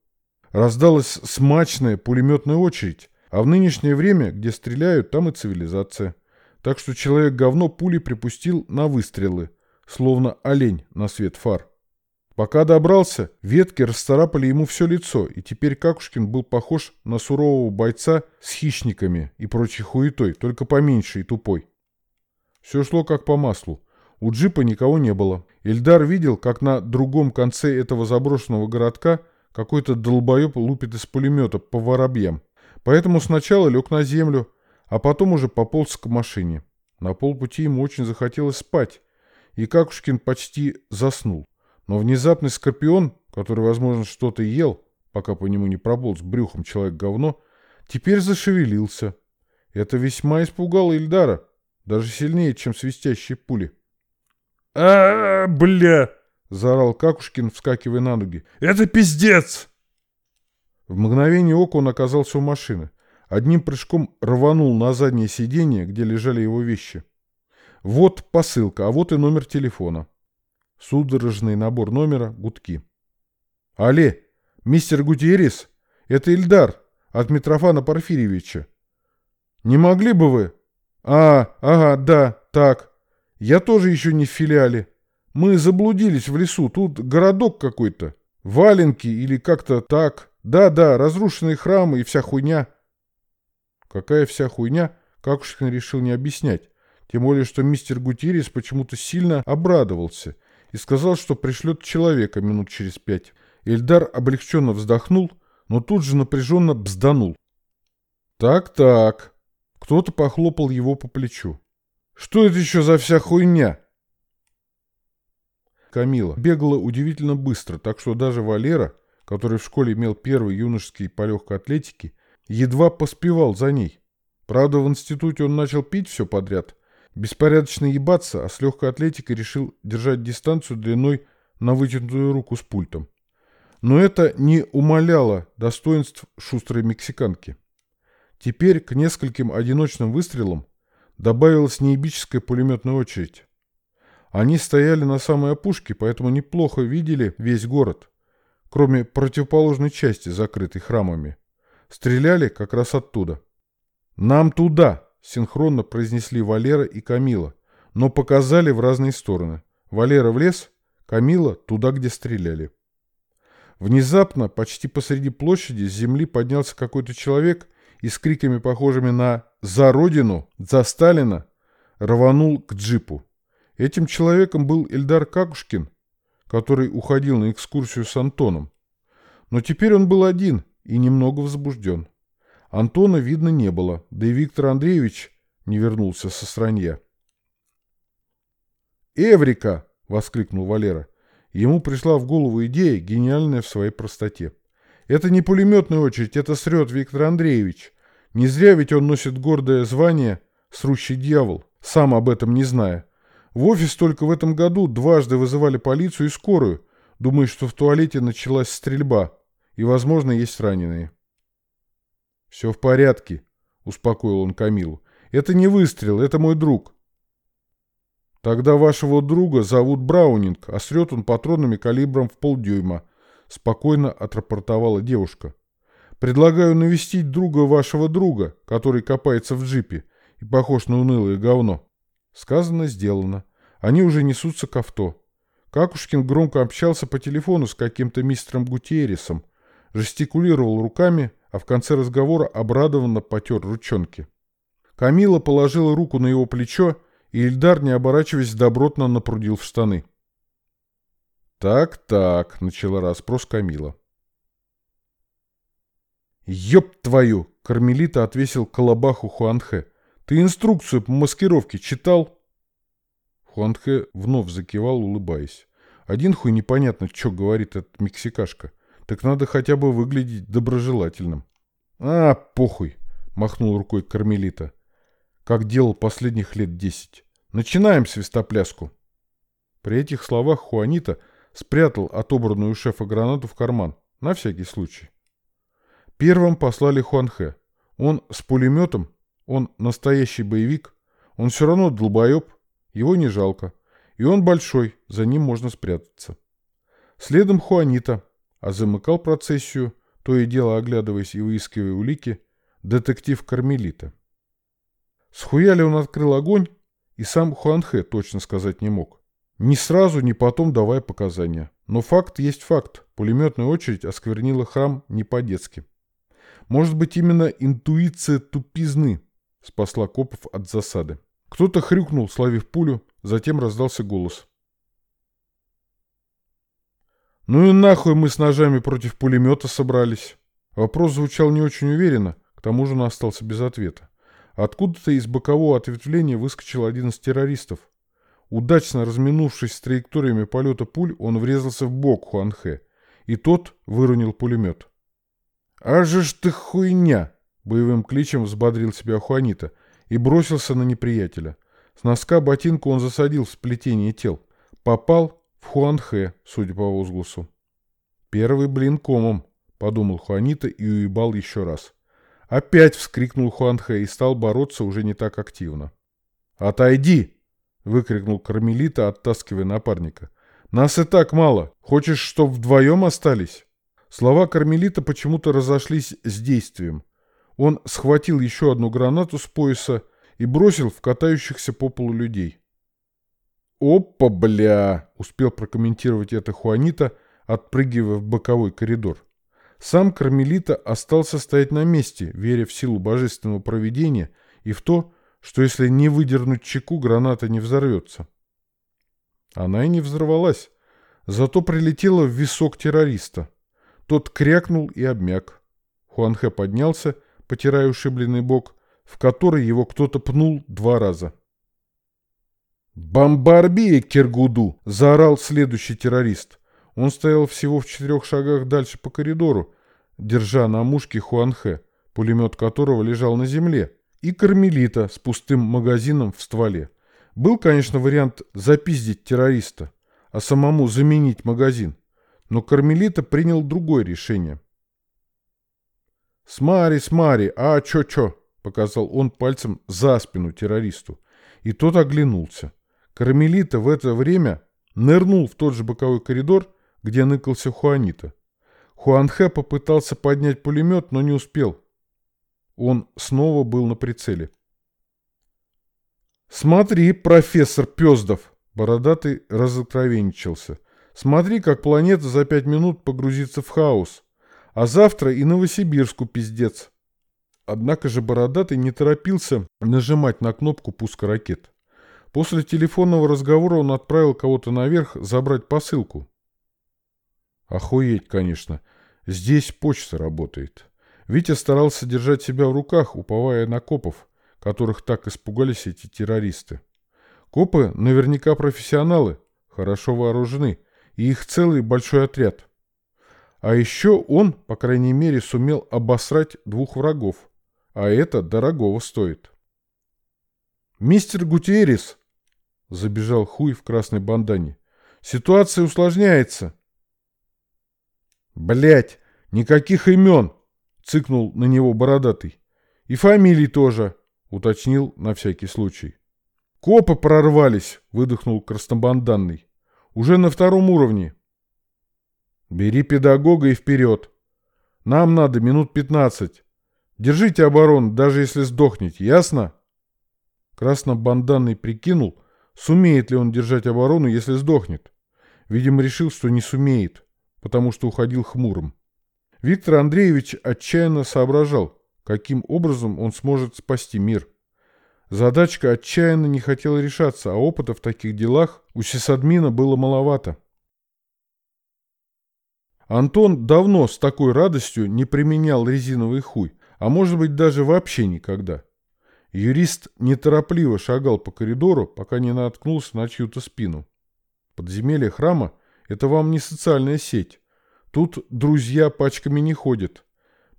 Раздалась смачная пулеметная очередь, а в нынешнее время, где стреляют, там и цивилизация. Так что человек-говно пули припустил на выстрелы, словно олень на свет фар. Пока добрался, ветки расцарапали ему все лицо, и теперь Какушкин был похож на сурового бойца с хищниками и прочей хуетой, только поменьше и тупой. Все шло как по маслу. У джипа никого не было. Ильдар видел, как на другом конце этого заброшенного городка какой-то долбоеб лупит из пулемета по воробьям. Поэтому сначала лег на землю, а потом уже пополз к машине. На полпути ему очень захотелось спать, и Какушкин почти заснул. Но внезапный скорпион, который, возможно, что-то ел, пока по нему не прополз брюхом человек-говно, теперь зашевелился. Это весьма испугало Ильдара, даже сильнее, чем свистящие пули. а, -а, -а бля!» — заорал Какушкин, вскакивая на ноги. «Это пиздец!» В мгновение ока он оказался у машины. Одним прыжком рванул на заднее сиденье, где лежали его вещи. Вот посылка, а вот и номер телефона. Судорожный набор номера, гудки. «Але, мистер Гутierrez, это Ильдар от Митрофана Порфирьевича. Не могли бы вы?» «А, ага, да, так. Я тоже еще не в филиале. Мы заблудились в лесу, тут городок какой-то. Валенки или как-то так. Да-да, разрушенные храмы и вся хуйня». Какая вся хуйня, Какушкин решил не объяснять. Тем более, что мистер Гутирис почему-то сильно обрадовался и сказал, что пришлет человека минут через пять. Эльдар облегченно вздохнул, но тут же напряженно бзданул. «Так-так», кто-то похлопал его по плечу. «Что это еще за вся хуйня?» Камила бегала удивительно быстро, так что даже Валера, который в школе имел первый юношеский по легкой атлетике, едва поспевал за ней. Правда, в институте он начал пить все подряд, беспорядочно ебаться, а с легкой атлетикой решил держать дистанцию длиной на вытянутую руку с пультом. Но это не умаляло достоинств шустрой мексиканки. Теперь к нескольким одиночным выстрелам добавилась неебическая пулеметная очередь. Они стояли на самой опушке, поэтому неплохо видели весь город, кроме противоположной части, закрытой храмами. Стреляли как раз оттуда. «Нам туда!» — синхронно произнесли Валера и Камила, но показали в разные стороны. Валера в лес, Камила туда, где стреляли. Внезапно, почти посреди площади, с земли поднялся какой-то человек — и с криками, похожими на «За Родину! За Сталина!» рванул к джипу. Этим человеком был Эльдар Какушкин, который уходил на экскурсию с Антоном. Но теперь он был один и немного возбужден. Антона видно не было, да и Виктор Андреевич не вернулся со странья. «Эврика!» — воскликнул Валера. Ему пришла в голову идея, гениальная в своей простоте. Это не пулеметная очередь, это срет Виктор Андреевич. Не зря ведь он носит гордое звание «срущий дьявол», сам об этом не зная. В офис только в этом году дважды вызывали полицию и скорую, думая, что в туалете началась стрельба, и, возможно, есть раненые. «Все в порядке», — успокоил он Камилу. «Это не выстрел, это мой друг». «Тогда вашего друга зовут Браунинг, а срет он патронами калибром в полдюйма», спокойно отрапортовала девушка. «Предлагаю навестить друга вашего друга, который копается в джипе и похож на унылое говно». Сказано, сделано. Они уже несутся к авто. Какушкин громко общался по телефону с каким-то мистером Гутиерисом, жестикулировал руками, а в конце разговора обрадованно потер ручонки. Камила положила руку на его плечо, и Ильдар, не оборачиваясь, добротно напрудил в штаны. «Так-так», — начала расспрос Камила. «Ёб твою!» — Кармелита отвесил колобаху Хуанхэ. «Ты инструкцию по маскировке читал?» Хуанхэ вновь закивал, улыбаясь. «Один хуй непонятно, что говорит этот мексикашка. Так надо хотя бы выглядеть доброжелательным». «А, похуй!» — махнул рукой Кармелита. «Как делал последних лет десять. Начинаем свистопляску!» При этих словах Хуанита спрятал отобранную у шефа гранату в карман, на всякий случай. Первым послали Хуанхэ. Он с пулеметом, он настоящий боевик, он все равно долбоеб, его не жалко. И он большой, за ним можно спрятаться. Следом Хуанита, а замыкал процессию, то и дело оглядываясь и выискивая улики, детектив Кармелита. Схуяли он открыл огонь, и сам Хуанхэ точно сказать не мог. Ни сразу, ни потом давая показания. Но факт есть факт. Пулеметная очередь осквернила храм не по-детски. Может быть, именно интуиция тупизны спасла копов от засады. Кто-то хрюкнул, славив пулю, затем раздался голос. «Ну и нахуй мы с ножами против пулемета собрались?» Вопрос звучал не очень уверенно, к тому же он остался без ответа. Откуда-то из бокового ответвления выскочил один из террористов. Удачно разминувшись с траекториями полета пуль, он врезался в бок Хуанхэ, и тот выронил пулемет. «А же ж ты хуйня!» — боевым кличем взбодрил себя Хуанита и бросился на неприятеля. С носка ботинка он засадил в сплетение тел. Попал в Хуанхэ, судя по возгласу. «Первый блин комом», — подумал Хуанита и уебал еще раз. Опять вскрикнул Хуанхэ и стал бороться уже не так активно. «Отойди!» — выкрикнул Кармелита, оттаскивая напарника. «Нас и так мало. Хочешь, чтоб вдвоем остались?» Слова Кармелита почему-то разошлись с действием. Он схватил еще одну гранату с пояса и бросил в катающихся по полу людей. «Опа, бля!» — успел прокомментировать это Хуанита, отпрыгивая в боковой коридор. Сам Кармелита остался стоять на месте, веря в силу божественного провидения и в то, что если не выдернуть чеку, граната не взорвется. Она и не взорвалась, зато прилетела в висок террориста. Тот крякнул и обмяк. Хуанхэ поднялся, потирая ушибленный бок, в который его кто-то пнул два раза. «Бомбарбия, Киргуду!» — заорал следующий террорист. Он стоял всего в четырех шагах дальше по коридору, держа на мушке Хуанхэ, пулемет которого лежал на земле, и кармелита с пустым магазином в стволе. Был, конечно, вариант запиздить террориста, а самому заменить магазин. Но Кармелита принял другое решение. «Смари, смари, а чё-чё?» — показал он пальцем за спину террористу. И тот оглянулся. Кармелита в это время нырнул в тот же боковой коридор, где ныкался Хуанита. Хуанхэ попытался поднять пулемет, но не успел. Он снова был на прицеле. «Смотри, профессор Пёздов!» Бородатый разоткровенничался. Смотри, как планета за пять минут погрузится в хаос. А завтра и Новосибирску пиздец. Однако же Бородатый не торопился нажимать на кнопку пуска ракет. После телефонного разговора он отправил кого-то наверх забрать посылку. Охуеть, конечно. Здесь почта работает. Витя старался держать себя в руках, уповая на копов, которых так испугались эти террористы. Копы наверняка профессионалы, хорошо вооружены, и их целый большой отряд. А еще он, по крайней мере, сумел обосрать двух врагов, а это дорогого стоит. «Мистер Гутиерис!» — забежал Хуй в красной бандане. «Ситуация усложняется!» Блять, никаких имен!» — цыкнул на него бородатый. «И фамилий тоже!» — уточнил на всякий случай. «Копы прорвались!» — выдохнул краснобанданный. Уже на втором уровне. Бери педагога и вперед. Нам надо минут пятнадцать. Держите оборону, даже если сдохнете, ясно? Краснобанданный прикинул, сумеет ли он держать оборону, если сдохнет. Видимо, решил, что не сумеет, потому что уходил хмурым. Виктор Андреевич отчаянно соображал, каким образом он сможет спасти мир. Задачка отчаянно не хотела решаться, а опыта в таких делах у сисадмина было маловато. Антон давно с такой радостью не применял резиновый хуй, а может быть даже вообще никогда. Юрист неторопливо шагал по коридору, пока не наткнулся на чью-то спину. Подземелье храма – это вам не социальная сеть. Тут друзья пачками не ходят.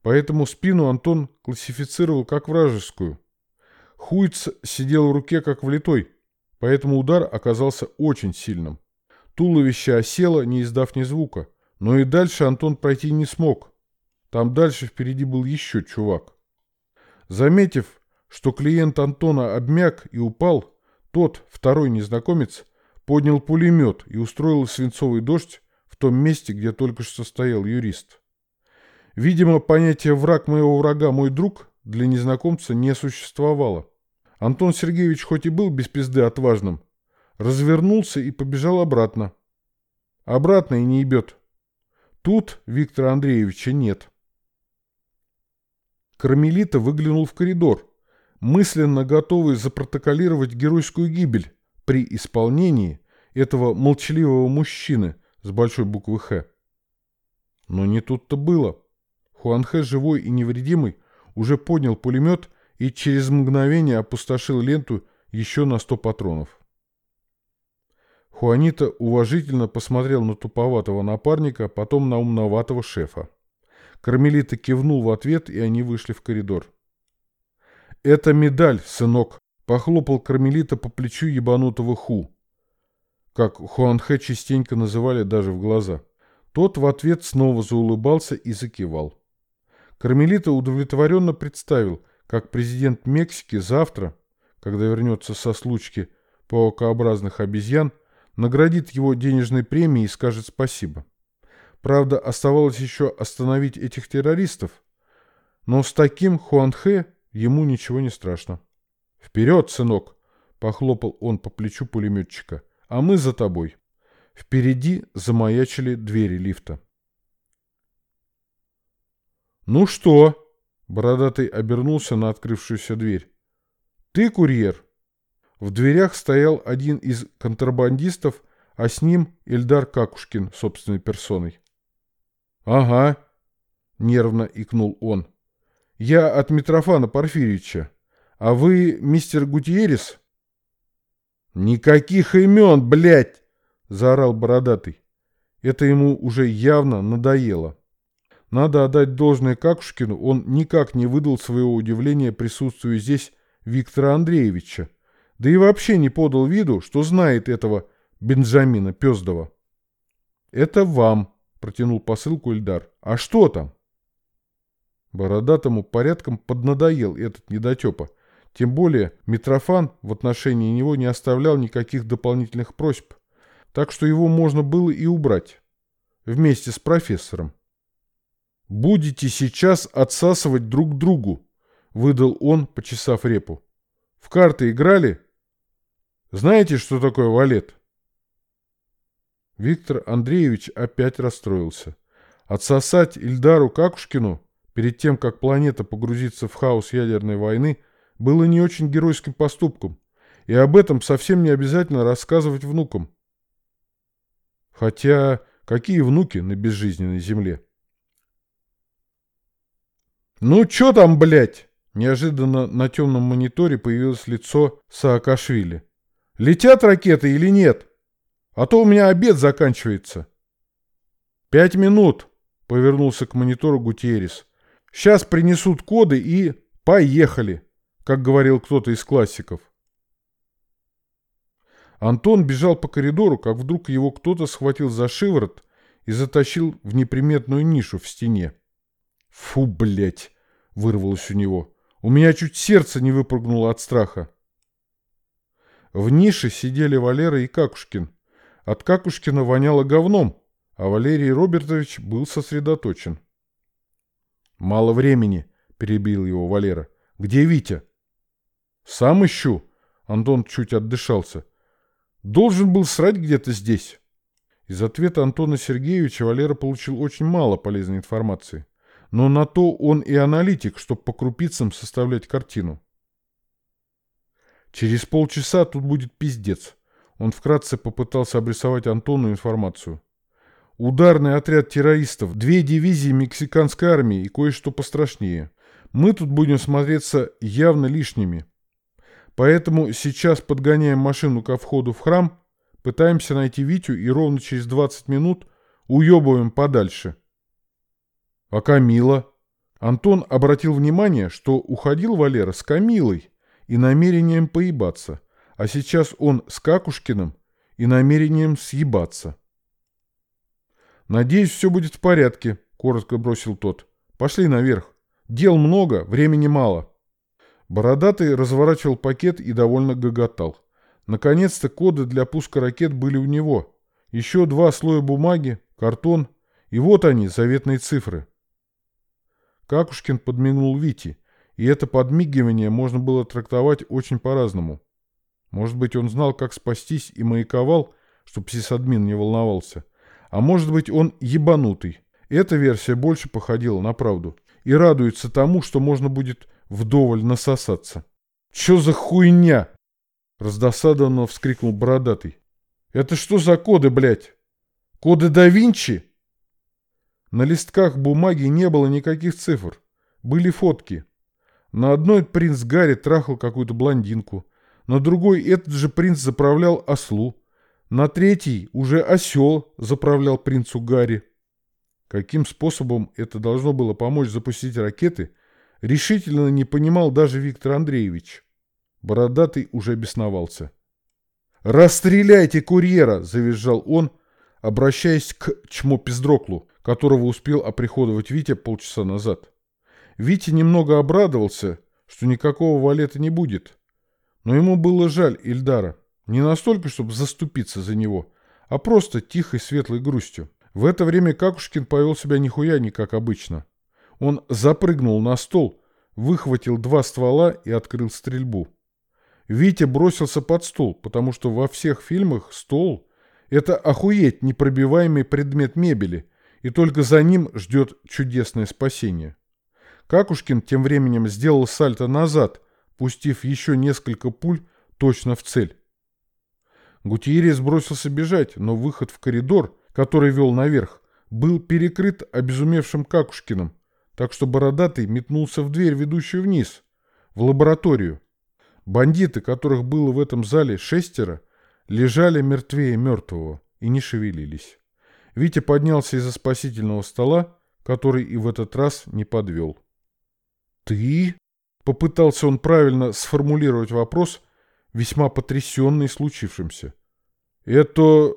Поэтому спину Антон классифицировал как вражескую. Хуйц сидел в руке как влитой, поэтому удар оказался очень сильным. Туловище осело, не издав ни звука. Но и дальше Антон пройти не смог. Там дальше впереди был еще чувак. Заметив, что клиент Антона обмяк и упал, тот, второй незнакомец, поднял пулемет и устроил свинцовый дождь в том месте, где только что стоял юрист. Видимо, понятие «враг моего врага, мой друг» для незнакомца не существовало. Антон Сергеевич хоть и был без пизды отважным, развернулся и побежал обратно. Обратно и не ебет. Тут Виктора Андреевича нет. Кармелита выглянул в коридор, мысленно готовый запротоколировать геройскую гибель при исполнении этого молчаливого мужчины с большой буквы «Х». Но не тут-то было. Хуанхэ, живой и невредимый, уже поднял пулемет и через мгновение опустошил ленту еще на сто патронов. Хуанита уважительно посмотрел на туповатого напарника, потом на умноватого шефа. Кармелита кивнул в ответ, и они вышли в коридор. «Это медаль, сынок!» — похлопал Кармелита по плечу ебанутого Ху, как Хуанхэ частенько называли даже в глаза. Тот в ответ снова заулыбался и закивал. Кармелита удовлетворенно представил, как президент Мексики завтра, когда вернется со случки паукообразных обезьян, наградит его денежной премией и скажет спасибо. Правда, оставалось еще остановить этих террористов, но с таким Хуанхэ ему ничего не страшно. «Вперед, сынок!» — похлопал он по плечу пулеметчика. «А мы за тобой». Впереди замаячили двери лифта. «Ну что?» — Бородатый обернулся на открывшуюся дверь. «Ты курьер?» В дверях стоял один из контрабандистов, а с ним Эльдар Какушкин собственной персоной. «Ага», — нервно икнул он. «Я от Митрофана Порфирьевича. А вы мистер Гутьеррес?» «Никаких имен, блядь!» — заорал Бородатый. Это ему уже явно надоело. Надо отдать должное Какушкину, он никак не выдал своего удивления присутствию здесь Виктора Андреевича, да и вообще не подал виду, что знает этого Бенджамина Пездова. «Это вам», — протянул посылку Эльдар. «А что там?» Бородатому порядком поднадоел этот недотепа. Тем более Митрофан в отношении него не оставлял никаких дополнительных просьб. Так что его можно было и убрать. Вместе с профессором. «Будете сейчас отсасывать друг другу», — выдал он, почесав репу. «В карты играли?» Знаете, что такое валет? Виктор Андреевич опять расстроился. Отсосать Ильдару Какушкину перед тем, как планета погрузится в хаос ядерной войны, было не очень геройским поступком, и об этом совсем не обязательно рассказывать внукам. Хотя, какие внуки на безжизненной земле? «Ну чё там, блядь?» Неожиданно на темном мониторе появилось лицо Саакашвили. Летят ракеты или нет? А то у меня обед заканчивается. Пять минут, повернулся к монитору Гутьеррес. Сейчас принесут коды и поехали, как говорил кто-то из классиков. Антон бежал по коридору, как вдруг его кто-то схватил за шиворот и затащил в неприметную нишу в стене. «Фу, блядь!» — вырвалось у него. «У меня чуть сердце не выпрыгнуло от страха». В нише сидели Валера и Какушкин. От Какушкина воняло говном, а Валерий Робертович был сосредоточен. «Мало времени», — перебил его Валера. «Где Витя?» «Сам ищу», — Антон чуть отдышался. «Должен был срать где-то здесь». Из ответа Антона Сергеевича Валера получил очень мало полезной информации. Но на то он и аналитик, чтобы по крупицам составлять картину. Через полчаса тут будет пиздец. Он вкратце попытался обрисовать Антону информацию. Ударный отряд террористов, две дивизии мексиканской армии и кое-что пострашнее. Мы тут будем смотреться явно лишними. Поэтому сейчас подгоняем машину ко входу в храм, пытаемся найти Витю и ровно через 20 минут уебываем подальше. А Камила? Антон обратил внимание, что уходил Валера с Камилой и намерением поебаться, а сейчас он с Какушкиным и намерением съебаться. «Надеюсь, все будет в порядке», — коротко бросил тот. «Пошли наверх. Дел много, времени мало». Бородатый разворачивал пакет и довольно гоготал. Наконец-то коды для пуска ракет были у него. Еще два слоя бумаги, картон, и вот они, заветные цифры. Какушкин подмигнул Вите, и это подмигивание можно было трактовать очень по-разному. Может быть, он знал, как спастись и маяковал, чтобы сисадмин не волновался. А может быть, он ебанутый. Эта версия больше походила на правду. И радуется тому, что можно будет вдоволь насосаться. «Чё за хуйня?» Раздосадованно вскрикнул бородатый. «Это что за коды, блядь? Коды да Винчи?» На листках бумаги не было никаких цифр. Были фотки. На одной принц Гарри трахал какую-то блондинку. На другой этот же принц заправлял ослу. На третий уже осел заправлял принцу Гарри. Каким способом это должно было помочь запустить ракеты, решительно не понимал даже Виктор Андреевич. Бородатый уже бесновался. «Расстреляйте курьера!» – завизжал он, обращаясь к чмо Пиздроклу которого успел оприходовать Витя полчаса назад. Витя немного обрадовался, что никакого валета не будет. Но ему было жаль Ильдара. Не настолько, чтобы заступиться за него, а просто тихой светлой грустью. В это время Какушкин повел себя нихуя не как обычно. Он запрыгнул на стол, выхватил два ствола и открыл стрельбу. Витя бросился под стол, потому что во всех фильмах стол – это охуеть непробиваемый предмет мебели, и только за ним ждет чудесное спасение. Какушкин тем временем сделал сальто назад, пустив еще несколько пуль точно в цель. Гутиерес бросился бежать, но выход в коридор, который вел наверх, был перекрыт обезумевшим Какушкиным, так что Бородатый метнулся в дверь, ведущую вниз, в лабораторию. Бандиты, которых было в этом зале шестеро, лежали мертвее мертвого и не шевелились. Витя поднялся из-за спасительного стола, который и в этот раз не подвел. «Ты?» — попытался он правильно сформулировать вопрос, весьма потрясенный случившимся. «Это...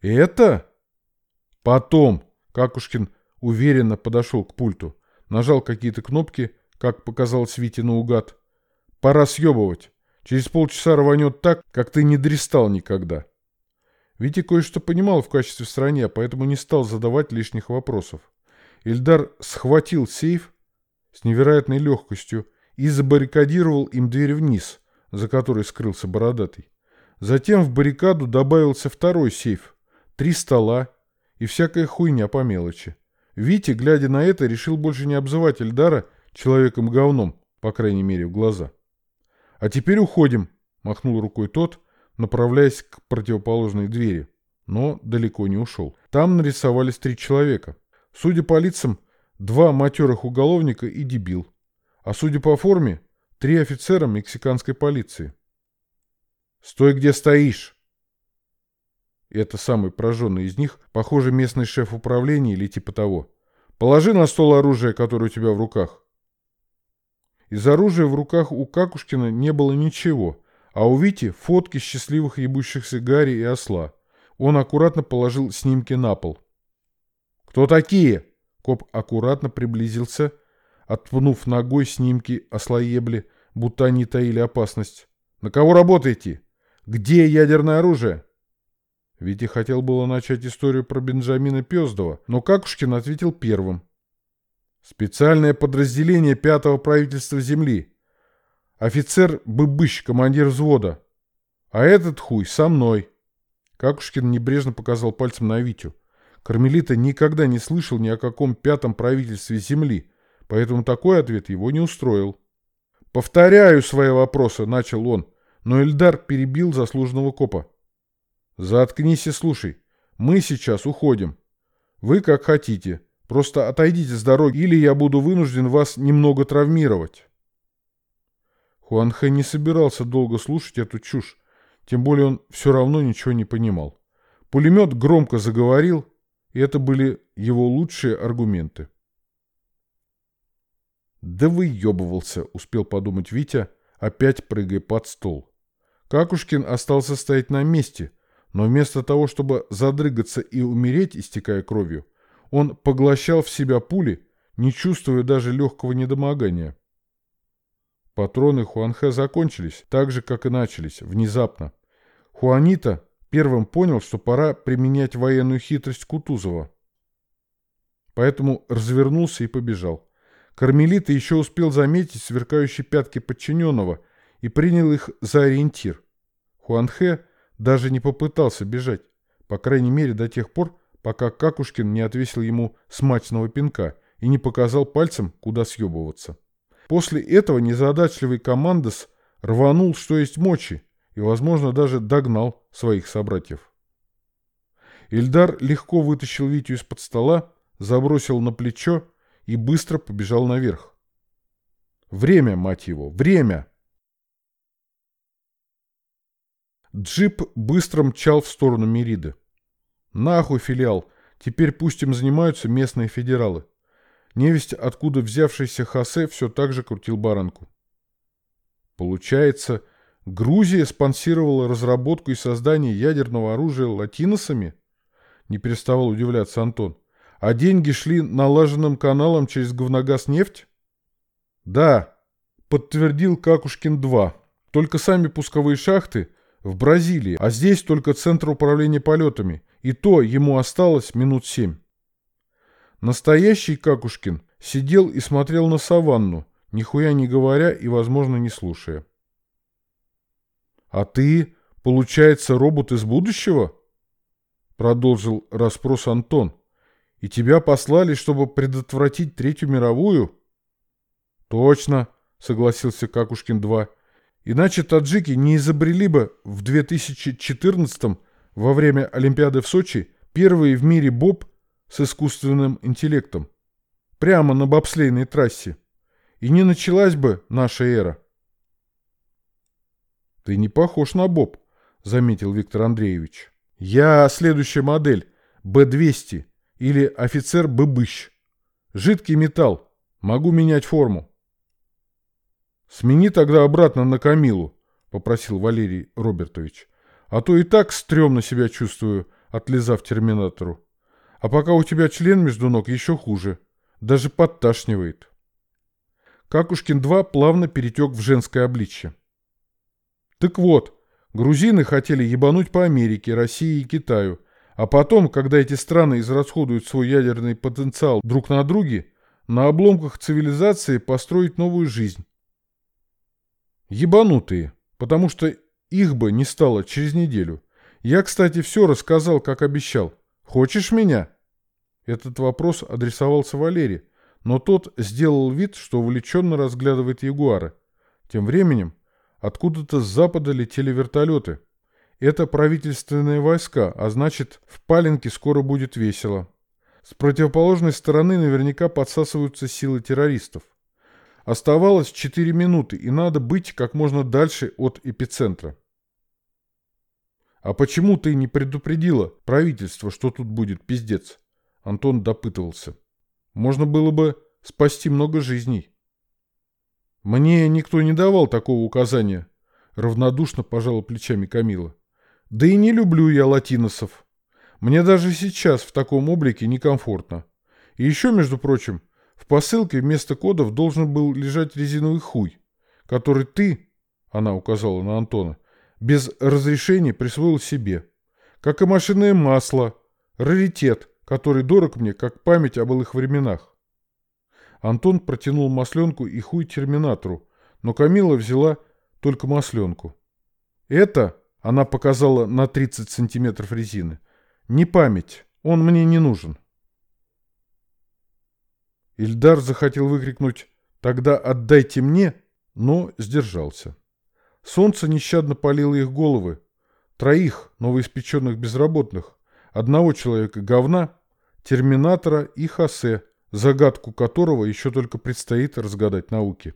это?» «Потом!» — Какушкин уверенно подошел к пульту, нажал какие-то кнопки, как показалось Вите наугад. «Пора съебывать. Через полчаса рванет так, как ты не дристал никогда». Витя кое-что понимал в качестве стране, поэтому не стал задавать лишних вопросов. Ильдар схватил сейф с невероятной легкостью и забаррикадировал им дверь вниз, за которой скрылся бородатый. Затем в баррикаду добавился второй сейф, три стола и всякая хуйня по мелочи. Витя, глядя на это, решил больше не обзывать Ильдара человеком-говном, по крайней мере, в глаза. «А теперь уходим», — махнул рукой тот, направляясь к противоположной двери, но далеко не ушел. Там нарисовались три человека. Судя по лицам, два матерых уголовника и дебил. А судя по форме, три офицера мексиканской полиции. «Стой, где стоишь!» Это самый прожженный из них, похоже, местный шеф управления или типа того. «Положи на стол оружие, которое у тебя в руках». Из оружия в руках у Какушкина не было ничего, а у Вити фотки счастливых ебущихся Гарри и осла. Он аккуратно положил снимки на пол. «Кто такие?» Коп аккуратно приблизился, отпнув ногой снимки осла ебли, будто они таили опасность. «На кого работаете? Где ядерное оружие?» Витя хотел было начать историю про Бенджамина Пездова, но Какушкин ответил первым. «Специальное подразделение пятого правительства Земли. Офицер Быбыщ, командир взвода. А этот хуй со мной. Какушкин небрежно показал пальцем на Витю. Кармелита никогда не слышал ни о каком пятом правительстве Земли, поэтому такой ответ его не устроил. «Повторяю свои вопросы», — начал он, но Эльдар перебил заслуженного копа. «Заткнись и слушай. Мы сейчас уходим. Вы как хотите. Просто отойдите с дороги, или я буду вынужден вас немного травмировать. Хуанхэ не собирался долго слушать эту чушь, тем более он все равно ничего не понимал. Пулемет громко заговорил, и это были его лучшие аргументы. «Да выебывался», — успел подумать Витя, опять прыгая под стол. Какушкин остался стоять на месте, но вместо того, чтобы задрыгаться и умереть, истекая кровью, он поглощал в себя пули, не чувствуя даже легкого недомогания. Патроны Хуанхэ закончились, так же, как и начались, внезапно. Хуанита первым понял, что пора применять военную хитрость Кутузова. Поэтому развернулся и побежал. Кармелита еще успел заметить сверкающие пятки подчиненного и принял их за ориентир. Хуанхэ даже не попытался бежать, по крайней мере до тех пор, пока Какушкин не отвесил ему смачного пинка и не показал пальцем, куда съебываться. После этого незадачливый командос рванул, что есть мочи, и, возможно, даже догнал своих собратьев. Ильдар легко вытащил Витю из-под стола, забросил на плечо и быстро побежал наверх. Время, мать его, время! Джип быстро мчал в сторону Мериды. Нахуй филиал, теперь пусть им занимаются местные федералы. Невесть, откуда взявшийся Хосе, все так же крутил баранку. Получается, Грузия спонсировала разработку и создание ядерного оружия латиносами? Не переставал удивляться Антон. А деньги шли налаженным каналом через говногаз нефть? Да, подтвердил Какушкин-2. Только сами пусковые шахты в Бразилии, а здесь только центр управления полетами, и то ему осталось минут семь. Настоящий Какушкин сидел и смотрел на саванну, нихуя не говоря и, возможно, не слушая. «А ты, получается, робот из будущего?» Продолжил расспрос Антон. «И тебя послали, чтобы предотвратить Третью мировую?» «Точно», — согласился Какушкин-2. Иначе таджики не изобрели бы в 2014 во время Олимпиады в Сочи первый в мире боб с искусственным интеллектом. Прямо на бобслейной трассе. И не началась бы наша эра. «Ты не похож на боб», — заметил Виктор Андреевич. «Я следующая модель, Б-200 или офицер Быбыщ. Жидкий металл, могу менять форму». «Смени тогда обратно на Камилу», — попросил Валерий Робертович. «А то и так стрёмно себя чувствую, отлизав терминатору. А пока у тебя член между ног еще хуже. Даже подташнивает». Какушкин-2 плавно перетек в женское обличье. Так вот, грузины хотели ебануть по Америке, России и Китаю, а потом, когда эти страны израсходуют свой ядерный потенциал друг на друге, на обломках цивилизации построить новую жизнь. Ебанутые, потому что их бы не стало через неделю. Я, кстати, все рассказал, как обещал. Хочешь меня? Этот вопрос адресовался Валере, но тот сделал вид, что увлеченно разглядывает ягуара. Тем временем откуда-то с запада летели вертолеты. Это правительственные войска, а значит, в Паленке скоро будет весело. С противоположной стороны наверняка подсасываются силы террористов. Оставалось 4 минуты, и надо быть как можно дальше от эпицентра. «А почему ты не предупредила правительство, что тут будет пиздец?» Антон допытывался. «Можно было бы спасти много жизней». «Мне никто не давал такого указания», — равнодушно пожала плечами Камила. «Да и не люблю я латиносов. Мне даже сейчас в таком облике некомфортно. И еще, между прочим, в посылке вместо кодов должен был лежать резиновый хуй, который ты, она указала на Антона, без разрешения присвоил себе. Как и машинное масло, раритет, который дорог мне, как память об былых временах. Антон протянул масленку и хуй терминатору, но Камила взяла только масленку. Это, она показала на 30 сантиметров резины, не память, он мне не нужен. Ильдар захотел выкрикнуть «Тогда отдайте мне!», но сдержался. Солнце нещадно палило их головы. Троих новоиспеченных безработных, одного человека говна, Терминатора и Хосе, загадку которого еще только предстоит разгадать науке.